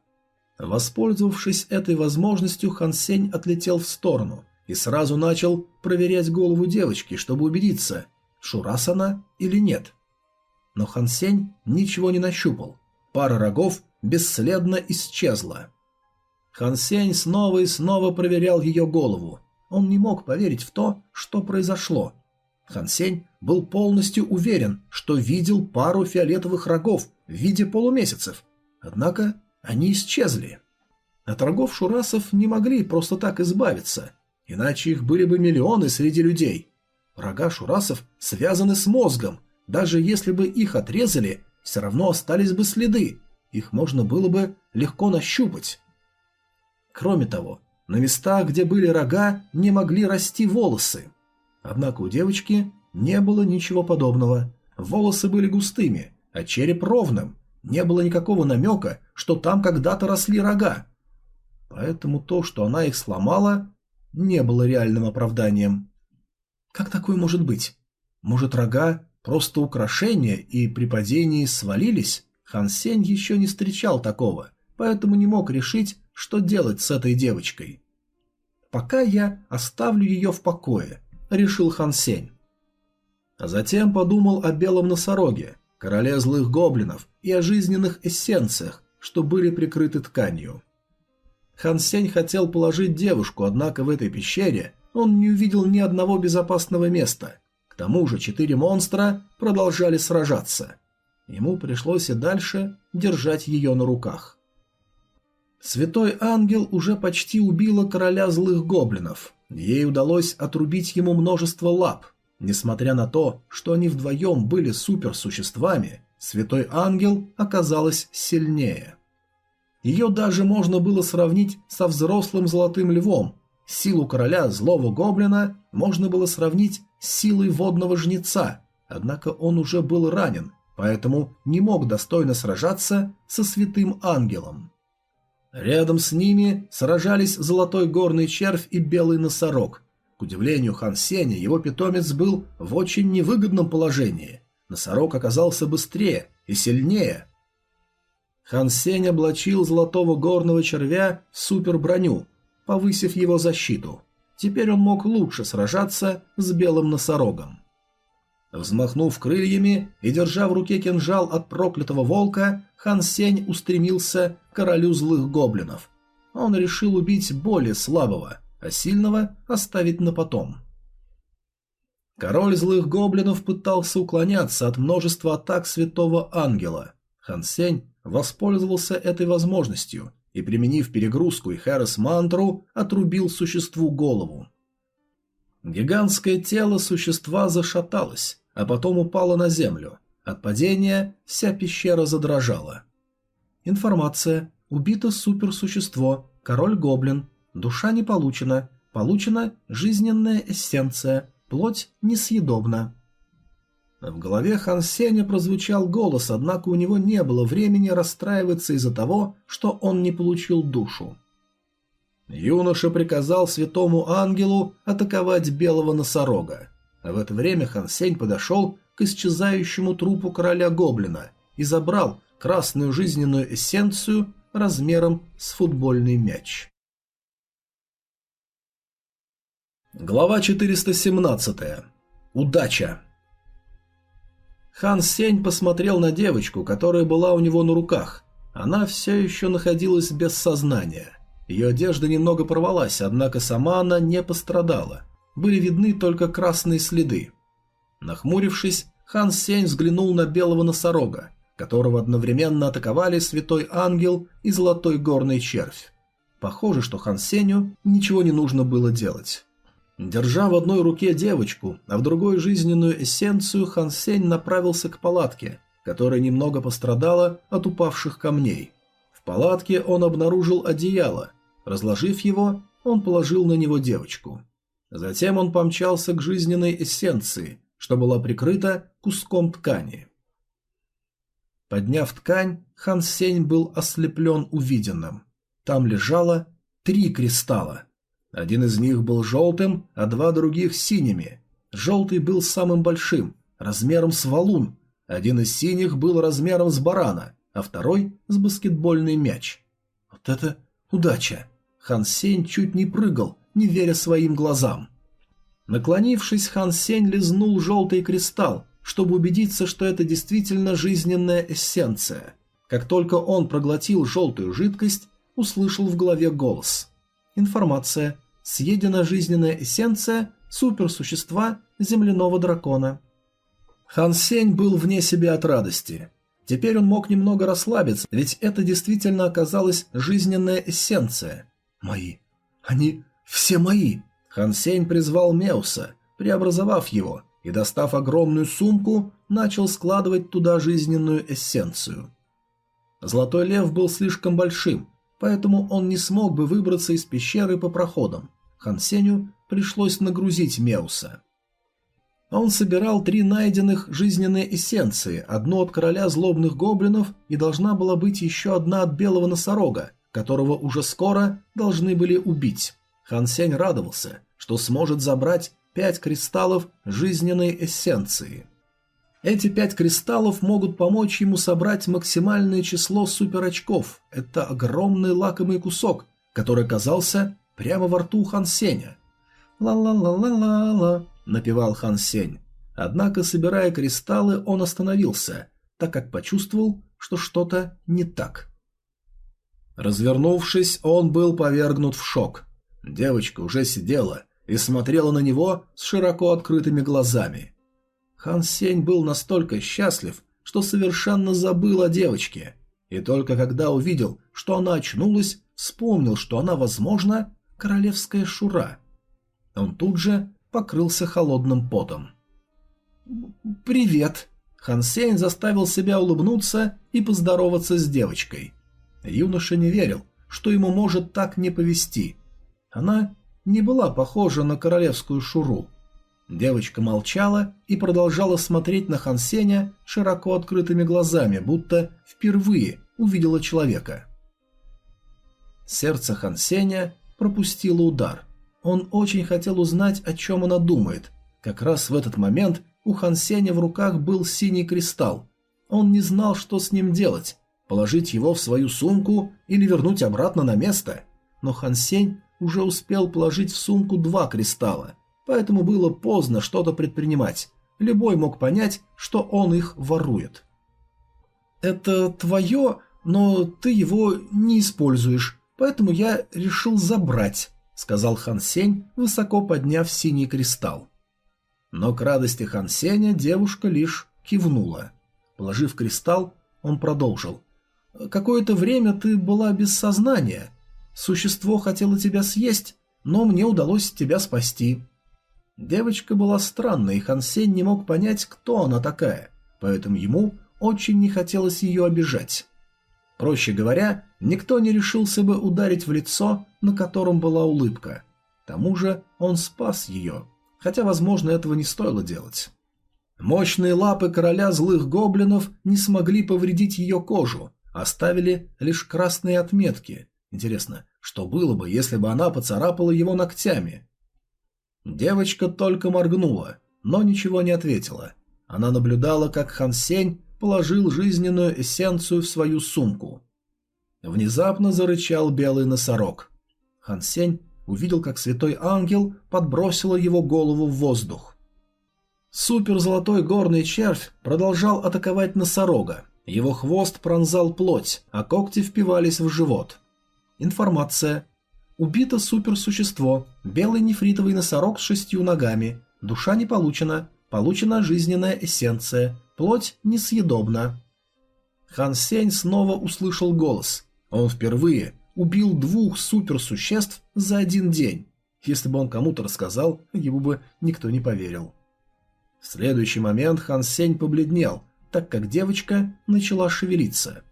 Воспользовавшись этой возможностью, Хан Сень отлетел в сторону и сразу начал проверять голову девочки, чтобы убедиться, шурас она или нет. Но Хан Сень ничего не нащупал. Пара рогов бесследно исчезла. Хан Сень снова и снова проверял ее голову. Он не мог поверить в то, что произошло. Хан Сень был полностью уверен, что видел пару фиолетовых рогов в виде полумесяцев. Однако они исчезли. От рогов шурасов не могли просто так избавиться, иначе их были бы миллионы среди людей. Рога шурасов связаны с мозгом, даже если бы их отрезали, все равно остались бы следы, их можно было бы легко нащупать. Кроме того, на местах, где были рога, не могли расти волосы. Однако у девочки не было ничего подобного. Волосы были густыми, а череп ровным. Не было никакого намека, что там когда-то росли рога. Поэтому то, что она их сломала, не было реальным оправданием. Как такое может быть? Может, рога просто украшения и при падении свалились? Хан Сень еще не встречал такого, поэтому не мог решить, что делать с этой девочкой. «Пока я оставлю ее в покое», — решил Хан Сень. А затем подумал о белом носороге, короле злых гоблинов и о жизненных эссенциях, что были прикрыты тканью. Хан Сень хотел положить девушку, однако в этой пещере он не увидел ни одного безопасного места. К тому же четыре монстра продолжали сражаться. Ему пришлось и дальше держать ее на руках. Святой ангел уже почти убила короля злых гоблинов. Ей удалось отрубить ему множество лап – Несмотря на то, что они вдвоем были суперсуществами, Святой Ангел оказалась сильнее. Ее даже можно было сравнить со взрослым золотым львом. Силу короля злого гоблина можно было сравнить с силой водного жнеца, однако он уже был ранен, поэтому не мог достойно сражаться со святым ангелом. Рядом с ними сражались золотой горный червь и белый носорог, к удивлению Хан Сеня, его питомец был в очень невыгодном положении. Носорог оказался быстрее и сильнее. Хан Сень облачил золотого горного червя в суперброню, повысив его защиту. Теперь он мог лучше сражаться с белым носорогом. Взмахнув крыльями и держа в руке кинжал от проклятого волка, Хан Сень устремился к королю злых гоблинов. Он решил убить более слабого – а сильного оставить на потом. Король злых гоблинов пытался уклоняться от множества атак святого ангела. Хан Сень воспользовался этой возможностью и, применив перегрузку и Хэрос мантру, отрубил существу голову. Гигантское тело существа зашаталось, а потом упало на землю. От падения вся пещера задрожала. Информация. Убито суперсущество, король-гоблин, Душа не получена. Получена жизненная эссенция. Плоть несъедобна. В голове Хан Сеня прозвучал голос, однако у него не было времени расстраиваться из-за того, что он не получил душу. Юноша приказал святому ангелу атаковать белого носорога. В это время Хан Сень подошел к исчезающему трупу короля гоблина и забрал красную жизненную эссенцию размером с футбольный мяч. Глава 417. Удача. Хан Сень посмотрел на девочку, которая была у него на руках. Она все еще находилась без сознания. Ее одежда немного порвалась, однако сама она не пострадала. Были видны только красные следы. Нахмурившись, Хан Сень взглянул на белого носорога, которого одновременно атаковали Святой Ангел и Золотой Горный Червь. Похоже, что Хан Сенью ничего не нужно было делать. Держа в одной руке девочку, а в другой жизненную эссенцию, Хан Сень направился к палатке, которая немного пострадала от упавших камней. В палатке он обнаружил одеяло. Разложив его, он положил на него девочку. Затем он помчался к жизненной эссенции, что была прикрыта куском ткани. Подняв ткань, Хан Сень был ослеплен увиденным. Там лежало три кристалла. Один из них был желтым, а два других синими. Желтый был самым большим, размером с валун. Один из синих был размером с барана, а второй с баскетбольный мяч. Вот это удача! Хан Сень чуть не прыгал, не веря своим глазам. Наклонившись, Хан Сень лизнул желтый кристалл, чтобы убедиться, что это действительно жизненная эссенция. Как только он проглотил желтую жидкость, услышал в голове голос. Информация. Съедена жизненная эссенция суперсущества земляного дракона. Хан Сень был вне себя от радости. Теперь он мог немного расслабиться, ведь это действительно оказалась жизненная эссенция. Мои. Они все мои. Хан Сень призвал Меуса, преобразовав его, и, достав огромную сумку, начал складывать туда жизненную эссенцию. Золотой лев был слишком большим, поэтому он не смог бы выбраться из пещеры по проходам. Хан Сеню пришлось нагрузить Меуса. Он собирал три найденных жизненные эссенции, одну от короля злобных гоблинов и должна была быть еще одна от белого носорога, которого уже скоро должны были убить. Хан Сень радовался, что сможет забрать пять кристаллов жизненной эссенции. Эти пять кристаллов могут помочь ему собрать максимальное число суперочков. Это огромный лакомый кусок, который оказался прямо во рту Хан Сеня. «Ла-ла-ла-ла-ла-ла», — напевал Хан Сень. Однако, собирая кристаллы, он остановился, так как почувствовал, что что-то не так. Развернувшись, он был повергнут в шок. Девочка уже сидела и смотрела на него с широко открытыми глазами. Хан Сень был настолько счастлив, что совершенно забыл о девочке, и только когда увидел, что она очнулась, вспомнил, что она, возможно, королевская шура. Он тут же покрылся холодным потом. «Привет!» Хан Сень заставил себя улыбнуться и поздороваться с девочкой. Юноша не верил, что ему может так не повести. Она не была похожа на королевскую шуру. Девочка молчала и продолжала смотреть на Хансеня широко открытыми глазами, будто впервые увидела человека. Сердце Хансеня пропустило удар. Он очень хотел узнать, о чем она думает. Как раз в этот момент у Хансеня в руках был синий кристалл. Он не знал, что с ним делать. Положить его в свою сумку или вернуть обратно на место. Но Хансень уже успел положить в сумку два кристалла поэтому было поздно что-то предпринимать. Любой мог понять, что он их ворует. «Это твое, но ты его не используешь, поэтому я решил забрать», — сказал Хан Сень, высоко подняв синий кристалл. Но к радости Хан Сеня девушка лишь кивнула. Положив кристалл, он продолжил. «Какое-то время ты была без сознания. Существо хотело тебя съесть, но мне удалось тебя спасти. Девочка была странной, и Хан Сень не мог понять, кто она такая, поэтому ему очень не хотелось ее обижать. Проще говоря, никто не решился бы ударить в лицо, на котором была улыбка. К тому же он спас ее, хотя, возможно, этого не стоило делать. Мощные лапы короля злых гоблинов не смогли повредить ее кожу, оставили лишь красные отметки. Интересно, что было бы, если бы она поцарапала его ногтями? Девочка только моргнула, но ничего не ответила. Она наблюдала, как Хан Сень положил жизненную эссенцию в свою сумку. Внезапно зарычал белый носорог. Хан Сень увидел, как святой ангел подбросила его голову в воздух. Супер-золотой горный червь продолжал атаковать носорога. Его хвост пронзал плоть, а когти впивались в живот. Информация. Убито суперсущество, белый нефритовый носорог с шестью ногами. Душа не получена, получена жизненная эссенция, плоть несъедобна. Хан Сень снова услышал голос. Он впервые убил двух суперсуществ за один день. Если бы он кому-то рассказал, ему бы никто не поверил. В следующий момент Хан Сень побледнел, так как девочка начала шевелиться.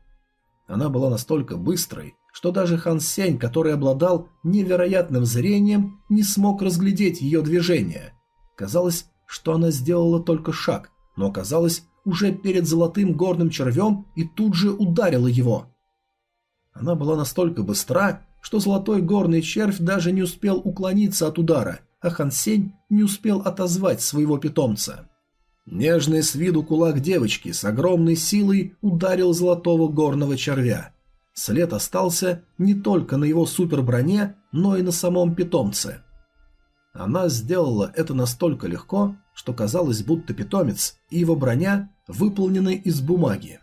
Она была настолько быстрой, что даже Хан Сень, который обладал невероятным зрением, не смог разглядеть ее движение. Казалось, что она сделала только шаг, но оказалось, уже перед золотым горным червем и тут же ударила его. Она была настолько быстра, что золотой горный червь даже не успел уклониться от удара, а Хансень не успел отозвать своего питомца. Нежный с виду кулак девочки с огромной силой ударил золотого горного червя. След остался не только на его суперброне, но и на самом питомце. Она сделала это настолько легко, что казалось, будто питомец и его броня выполнены из бумаги.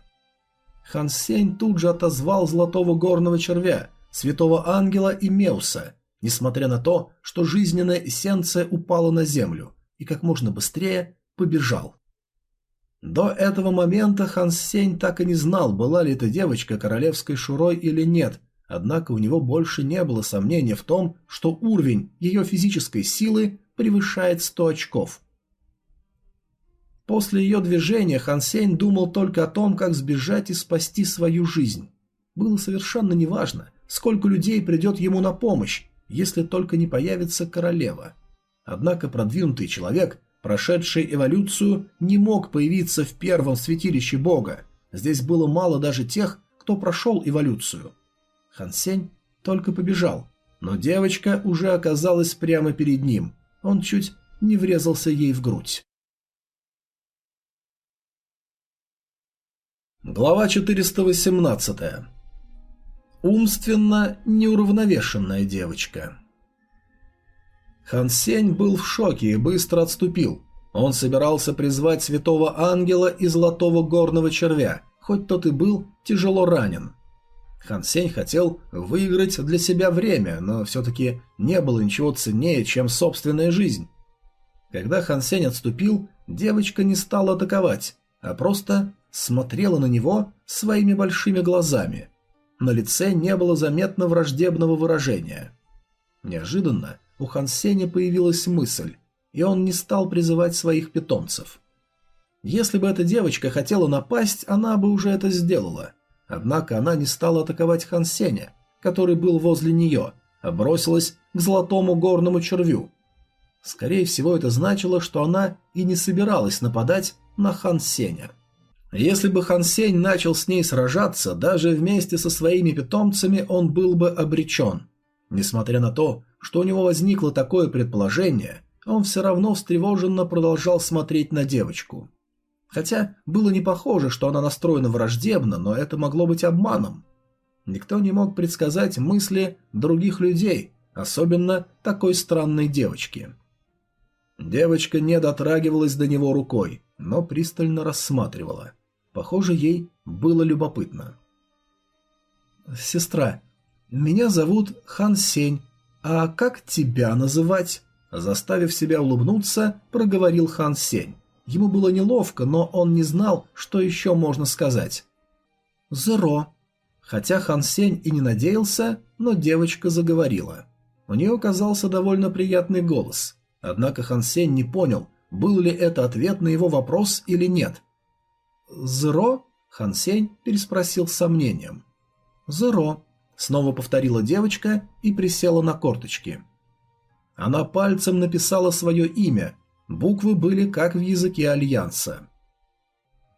Хан Сень тут же отозвал золотого горного червя, святого ангела и Меуса, несмотря на то, что жизненная эссенция упала на землю, и как можно быстрее побежал. До этого момента Хан Сень так и не знал, была ли эта девочка королевской шурой или нет, однако у него больше не было сомнения в том, что уровень ее физической силы превышает 100 очков – После ее движения Хан Сень думал только о том, как сбежать и спасти свою жизнь. Было совершенно неважно, сколько людей придет ему на помощь, если только не появится королева. Однако продвинутый человек, прошедший эволюцию, не мог появиться в первом святилище бога. Здесь было мало даже тех, кто прошел эволюцию. Хан Сень только побежал, но девочка уже оказалась прямо перед ним. Он чуть не врезался ей в грудь. Глава 418. Умственно неуравновешенная девочка. Хан Сень был в шоке и быстро отступил. Он собирался призвать святого ангела и золотого горного червя, хоть тот и был тяжело ранен. Хан Сень хотел выиграть для себя время, но все-таки не было ничего ценнее, чем собственная жизнь. Когда Хан Сень отступил, девочка не стала атаковать, а просто смотрела на него своими большими глазами. На лице не было заметно враждебного выражения. Неожиданно у Хансеня появилась мысль, и он не стал призывать своих питомцев. Если бы эта девочка хотела напасть, она бы уже это сделала. Однако она не стала атаковать Хансеня, который был возле нее, а бросилась к золотому горному червю. Скорее всего, это значило, что она и не собиралась нападать на Хансеня. Если бы Хан Сень начал с ней сражаться, даже вместе со своими питомцами он был бы обречен. Несмотря на то, что у него возникло такое предположение, он все равно встревоженно продолжал смотреть на девочку. Хотя было не похоже, что она настроена враждебно, но это могло быть обманом. Никто не мог предсказать мысли других людей, особенно такой странной девочки. Девочка не дотрагивалась до него рукой, но пристально рассматривала. Похоже, ей было любопытно. «Сестра, меня зовут Хан Сень, а как тебя называть?» Заставив себя улыбнуться, проговорил Хан Сень. Ему было неловко, но он не знал, что еще можно сказать. «Зеро». Хотя Хан Сень и не надеялся, но девочка заговорила. У нее оказался довольно приятный голос. Однако Хан Сень не понял, был ли это ответ на его вопрос или нет. «Зеро?» – Хан Сень переспросил с сомнением. «Зеро», – снова повторила девочка и присела на корточки. Она пальцем написала свое имя, буквы были как в языке Альянса.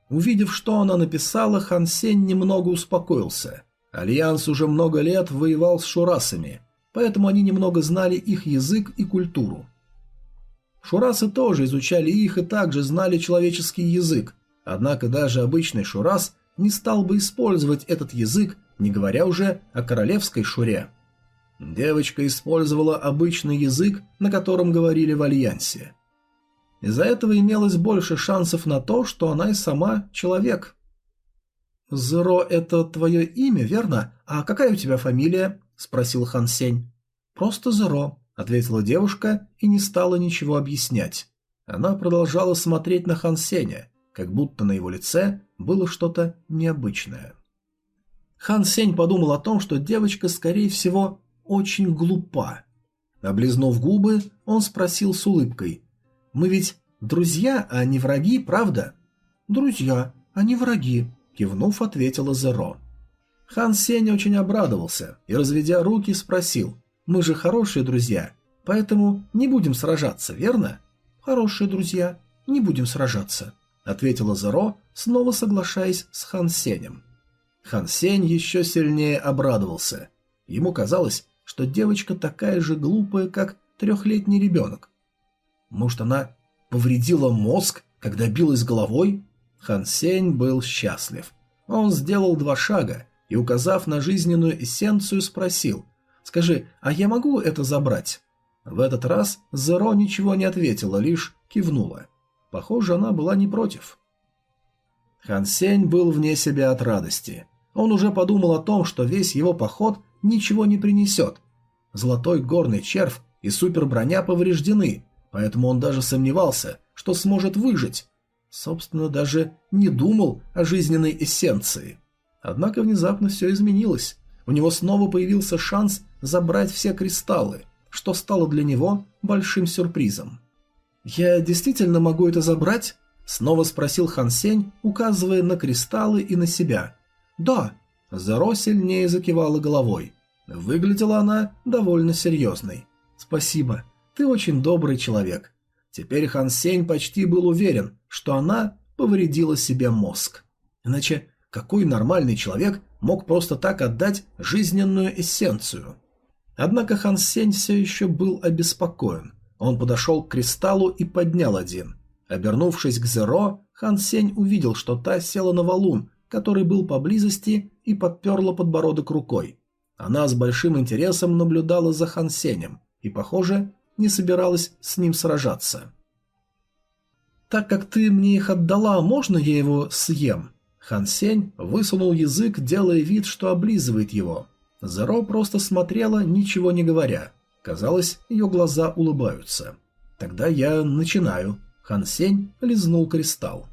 Увидев, что она написала, Хан Сень немного успокоился. Альянс уже много лет воевал с шурасами, поэтому они немного знали их язык и культуру. Шурасы тоже изучали их и также знали человеческий язык, Однако даже обычный шурас не стал бы использовать этот язык, не говоря уже о королевской шуре. Девочка использовала обычный язык, на котором говорили в Альянсе. Из-за этого имелось больше шансов на то, что она и сама человек. «Зеро – это твое имя, верно? А какая у тебя фамилия?» – спросил Хан Сень. «Просто Зеро», – ответила девушка и не стала ничего объяснять. Она продолжала смотреть на Хан Сеня, как будто на его лице было что-то необычное. Хан Сень подумал о том, что девочка, скорее всего, очень глупа. Облизнув губы, он спросил с улыбкой. «Мы ведь друзья, а не враги, правда?» «Друзья, а не враги», – кивнув, ответила Зеро. Хан Сень очень обрадовался и, разведя руки, спросил. «Мы же хорошие друзья, поэтому не будем сражаться, верно?» «Хорошие друзья, не будем сражаться», – ответила Зеро, снова соглашаясь с Хан Сенем. Хан Сень еще сильнее обрадовался. Ему казалось, что девочка такая же глупая, как трехлетний ребенок. Может, она повредила мозг, когда билась головой? Хан Сень был счастлив. Он сделал два шага и, указав на жизненную эссенцию, спросил, «Скажи, а я могу это забрать?» В этот раз Зеро ничего не ответила, лишь кивнула. Похоже, она была не против. Хан Сень был вне себя от радости. Он уже подумал о том, что весь его поход ничего не принесет. Золотой горный червь и суперброня повреждены, поэтому он даже сомневался, что сможет выжить. Собственно, даже не думал о жизненной эссенции. Однако внезапно все изменилось. У него снова появился шанс забрать все кристаллы, что стало для него большим сюрпризом. «Я действительно могу это забрать?» – снова спросил Хан Сень, указывая на кристаллы и на себя. «Да», Заро сильнее закивала головой. Выглядела она довольно серьезной. «Спасибо, ты очень добрый человек». Теперь Хан Сень почти был уверен, что она повредила себе мозг. Иначе какой нормальный человек мог просто так отдать жизненную эссенцию? Однако Хан Сень все еще был обеспокоен. Он подошел к кристаллу и поднял один. Обернувшись к Зеро, Хан Сень увидел, что та села на валун, который был поблизости, и подперла подбородок рукой. Она с большим интересом наблюдала за Хан Сенем и, похоже, не собиралась с ним сражаться. «Так как ты мне их отдала, можно я его съем?» Хан Сень высунул язык, делая вид, что облизывает его. Зеро просто смотрела, ничего не говоря. Казалось, ее глаза улыбаются. «Тогда я начинаю». Хан Сень лизнул кристалл.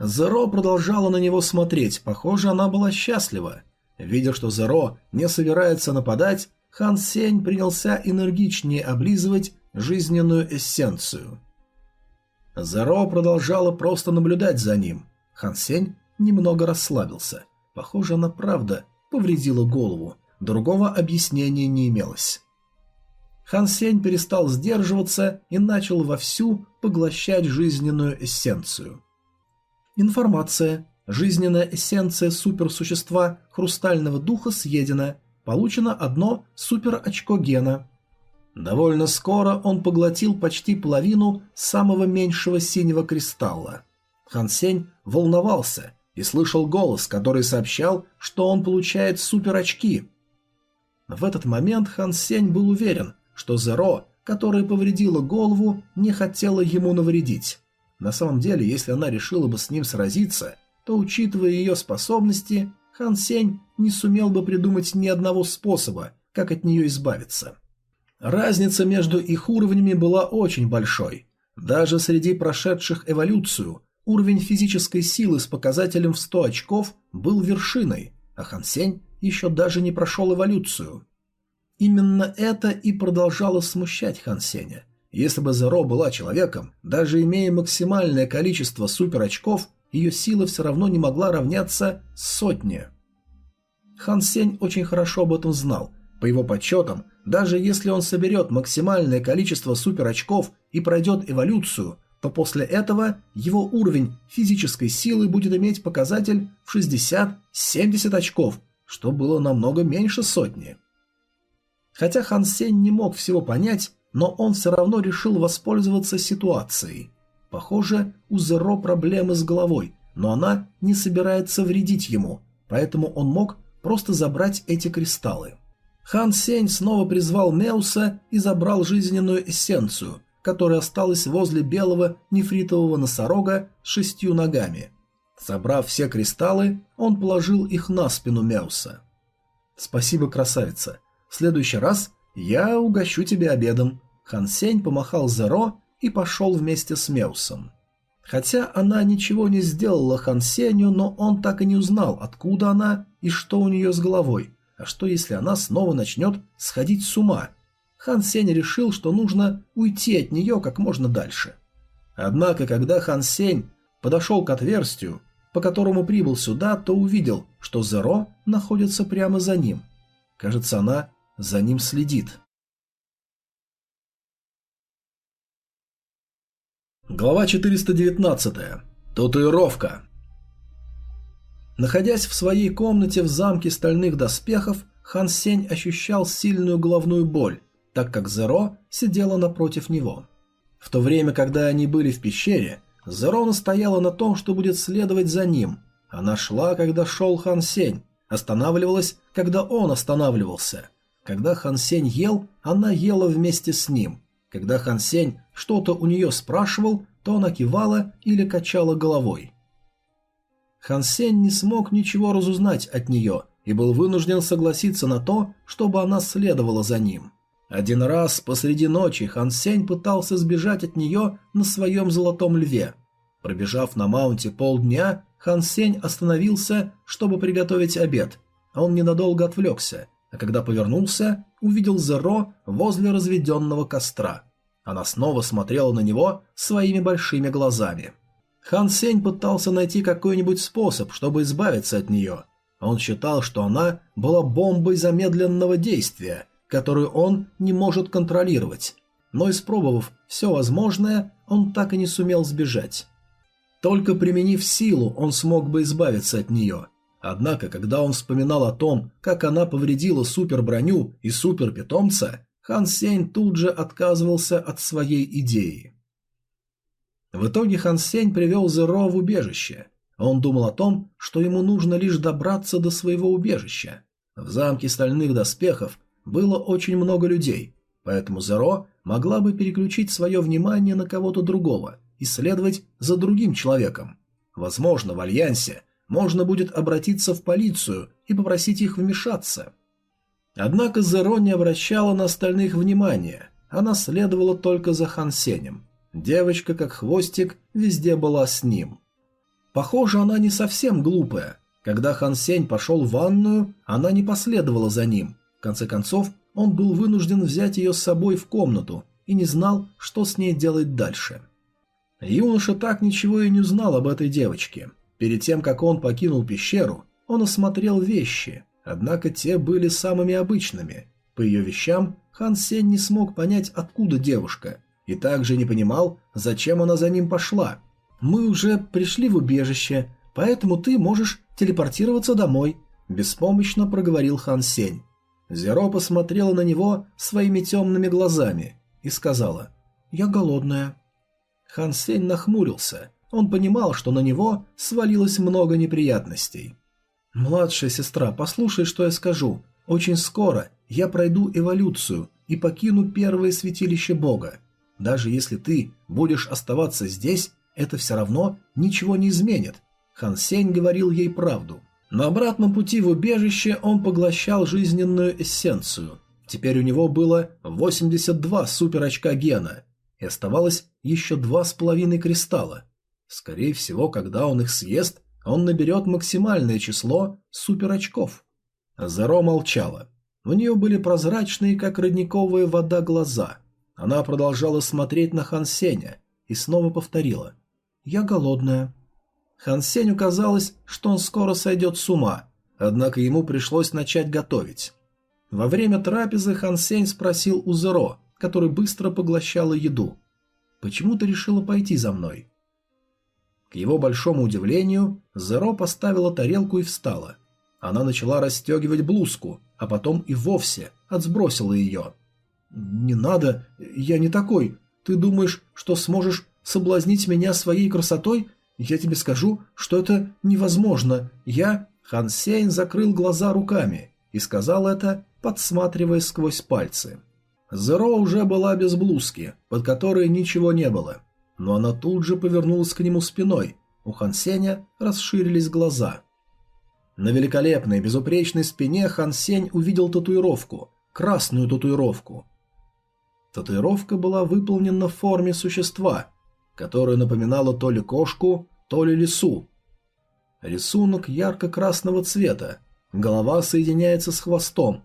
Зеро продолжала на него смотреть, похоже, она была счастлива. Видя, что Зеро не собирается нападать, Хан Сень принялся энергичнее облизывать жизненную эссенцию. Зеро продолжала просто наблюдать за ним. Хан Сень немного расслабился. Похоже, она правда повредила голову. Другого объяснения не имелось. Хан Сень перестал сдерживаться и начал вовсю поглощать жизненную эссенцию. Информация. Жизненная эссенция суперсущества хрустального духа съедена. Получено одно суперочко гена. Довольно скоро он поглотил почти половину самого меньшего синего кристалла. Хан Сень волновался и слышал голос, который сообщал, что он получает суперочки. В этот момент Хан Сень был уверен, что Зеро, которая повредила голову, не хотела ему навредить. На самом деле, если она решила бы с ним сразиться, то, учитывая ее способности, Хан Сень не сумел бы придумать ни одного способа, как от нее избавиться. Разница между их уровнями была очень большой. Даже среди прошедших эволюцию уровень физической силы с показателем в 100 очков был вершиной, а Хан Сень еще даже не прошел эволюцию. Именно это и продолжало смущать Хан Сеня – если бы Зеро была человеком, даже имея максимальное количество суперочков, ее сила все равно не могла равняться сотне. Хан Сень очень хорошо об этом знал. По его подсчетам, даже если он соберет максимальное количество суперочков и пройдет эволюцию, то после этого его уровень физической силы будет иметь показатель в 60-70 очков, что было намного меньше сотни. Хотя Хан Сень не мог всего понять, но он все равно решил воспользоваться ситуацией. Похоже, у Зеро проблемы с головой, но она не собирается вредить ему, поэтому он мог просто забрать эти кристаллы. Хан Сень снова призвал Меуса и забрал жизненную эссенцию, которая осталась возле белого нефритового носорога с шестью ногами. Собрав все кристаллы, он положил их на спину Меуса. «Спасибо, красавица. В следующий раз я угощу тебя обедом». Хан Сень помахал Зеро и пошел вместе с Меусом. Хотя она ничего не сделала Хан Сенью, но он так и не узнал, откуда она и что у нее с головой. А что если она снова начнет сходить с ума? Хан Сень решил, что нужно уйти от нее как можно дальше. Однако, когда Хан Сень подошел к отверстию, по которому прибыл сюда, то увидел, что Зеро находится прямо за ним. Кажется, она за ним следит. Глава 419. Татуировка. Находясь в своей комнате в замке стальных доспехов, Хан Сень ощущал сильную головную боль, так как Зеро сидела напротив него. В то время, когда они были в пещере, Зеро настояла на том, что будет следовать за ним. Она шла, когда шел Хан Сень, останавливалась, когда он останавливался. Когда Хан Сень ел, она ела вместе с ним. Когда Хан Сень что-то у нее спрашивал, то она кивала или качала головой. Хан Сень не смог ничего разузнать от нее и был вынужден согласиться на то, чтобы она следовала за ним. Один раз посреди ночи Хан Сень пытался сбежать от нее на своем золотом льве. Пробежав на маунте полдня, Хан Сень остановился, чтобы приготовить обед. Он ненадолго отвлекся, а когда повернулся, увидел Зеро возле разведенного костра. Она снова смотрела на него своими большими глазами. Хан Сень пытался найти какой-нибудь способ, чтобы избавиться от нее. Он считал, что она была бомбой замедленного действия – которую он не может контролировать. Но испробовав все возможное, он так и не сумел сбежать. Только применив силу, он смог бы избавиться от нее. Однако, когда он вспоминал о том, как она повредила суперброню и суперпитомца, Хан Сень тут же отказывался от своей идеи. В итоге Хан Сень привел Зеро в убежище. Он думал о том, что ему нужно лишь добраться до своего убежища. В замке стальных доспехов было очень много людей, поэтому Зеро могла бы переключить свое внимание на кого-то другого и следовать за другим человеком. Возможно, в Альянсе можно будет обратиться в полицию и попросить их вмешаться. Однако Зеро не обращала на остальных внимания, она следовала только за Хан Сенем. Девочка, как хвостик, везде была с ним. Похоже, она не совсем глупая. Когда Хан Сень пошел в ванную, она не последовала за ним, конце концов, он был вынужден взять ее с собой в комнату и не знал, что с ней делать дальше. Юноша так ничего и не узнал об этой девочке. Перед тем, как он покинул пещеру, он осмотрел вещи, однако те были самыми обычными. По ее вещам Хан Сень не смог понять, откуда девушка, и также не понимал, зачем она за ним пошла. «Мы уже пришли в убежище, поэтому ты можешь телепортироваться домой», – беспомощно проговорил Хан Сень. Зеро посмотрела на него своими темными глазами и сказала «Я голодная». Хан Сень нахмурился. Он понимал, что на него свалилось много неприятностей. «Младшая сестра, послушай, что я скажу. Очень скоро я пройду эволюцию и покину первое святилище Бога. Даже если ты будешь оставаться здесь, это все равно ничего не изменит». Хан Сень говорил ей правду – на обратном пути в убежище он поглощал жизненную эссенцию. Теперь у него было 82 суперочка гена, и оставалось еще два с половиной кристалла. Скорее всего, когда он их съест, он наберет максимальное число суперочков. Заро молчала. У нее были прозрачные, как родниковая вода, глаза. Она продолжала смотреть на Хан Сеня и снова повторила «Я голодная». Хан Сенью казалось, что он скоро сойдет с ума, однако ему пришлось начать готовить. Во время трапезы Хан Сень спросил у Зеро, который быстро поглощала еду. «Почему ты решила пойти за мной?» К его большому удивлению, Зеро поставила тарелку и встала. Она начала расстегивать блузку, а потом и вовсе отсбросила ее. «Не надо, я не такой. Ты думаешь, что сможешь соблазнить меня своей красотой я тебе скажу, что это невозможно. Я...» Хан Сень закрыл глаза руками и сказал это, подсматривая сквозь пальцы. Зеро уже была без блузки, под которой ничего не было. Но она тут же повернулась к нему спиной. У Хан Сеня расширились глаза. На великолепной, безупречной спине Хан Сень увидел татуировку, красную татуировку. Татуировка была выполнена в форме существа, которое напоминало то ли кошку, то ли лису. Рисунок ярко-красного цвета, голова соединяется с хвостом.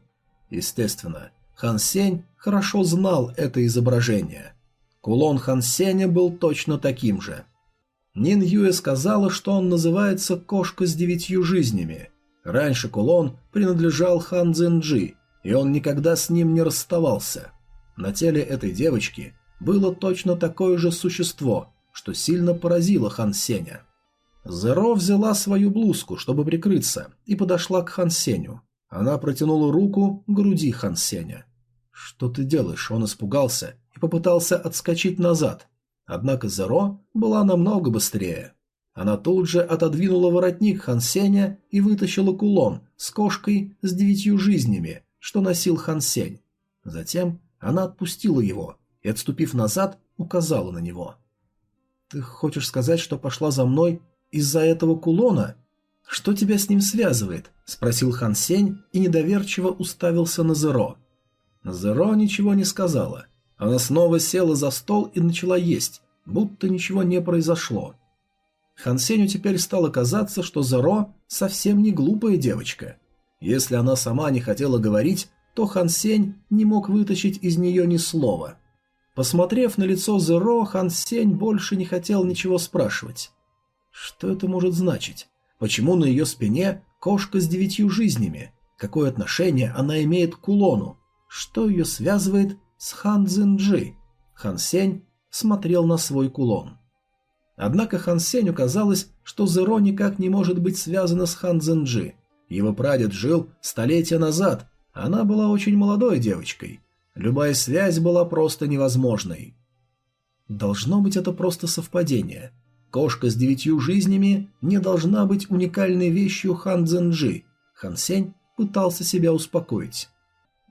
Естественно, Хан Сень хорошо знал это изображение. Кулон Хан Сеня был точно таким же. Нин Юэ сказала, что он называется «Кошка с девятью жизнями». Раньше кулон принадлежал Хан Цзинджи, и он никогда с ним не расставался. На теле этой девочки было точно такое же существо, что сильно поразило Хан Сеня. Зеро взяла свою блузку, чтобы прикрыться, и подошла к Хан Сеню. Она протянула руку к груди Хан Сеня. «Что ты делаешь?» Он испугался попытался отскочить назад, Однако Зеро была намного быстрее. Она тут же отодвинула воротник Хансеня и вытащила кулон с кошкой с девятью жизнями, что носил Хансень. Затем она отпустила его и, отступив назад, указала на него. «Ты хочешь сказать, что пошла за мной из-за этого кулона? Что тебя с ним связывает?» – спросил Хан Сень и недоверчиво уставился на Зеро. Зеро ничего не сказала. Она снова села за стол и начала есть, будто ничего не произошло. Хан Сеню теперь стало казаться, что Зеро совсем не глупая девочка. Если она сама не хотела говорить, то Хан Сень не мог вытащить из нее ни слова. Посмотрев на лицо Зеро, Хан Сень больше не хотел ничего спрашивать. Что это может значить? Почему на ее спине кошка с девятью жизнями? Какое отношение она имеет к кулону? Что ее связывает с Хан Цзинджи. Хан Сень смотрел на свой кулон. Однако Хан Сенью казалось, что Зеро никак не может быть связано с Хан Цзинджи. Его прадед жил столетия назад, она была очень молодой девочкой. Любая связь была просто невозможной. Должно быть это просто совпадение. Кошка с девятью жизнями не должна быть уникальной вещью Хан Цзинджи. Хан Сень пытался себя успокоить.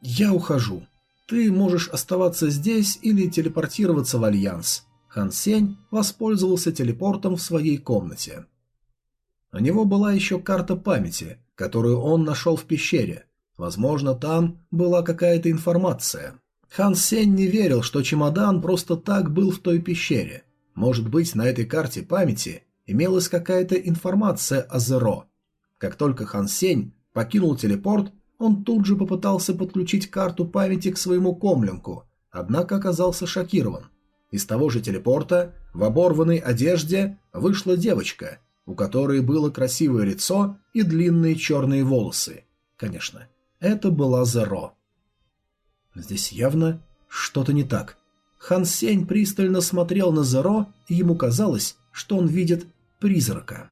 «Я ухожу. Ты можешь оставаться здесь или телепортироваться в Альянс. Хан Сень воспользовался телепортом в своей комнате. У него была еще карта памяти, которую он нашел в пещере. Возможно, там была какая-то информация. Хан Сень не верил, что чемодан просто так был в той пещере. Может быть, на этой карте памяти имелась какая-то информация о Зеро. Как только Хан Сень покинул телепорт, он тут же попытался подключить карту памяти к своему комленку, однако оказался шокирован. Из того же телепорта в оборванной одежде вышла девочка, у которой было красивое лицо и длинные черные волосы. Конечно, это была Зеро. Здесь явно что-то не так. Хан Сень пристально смотрел на Зеро, и ему казалось, что он видит призрака.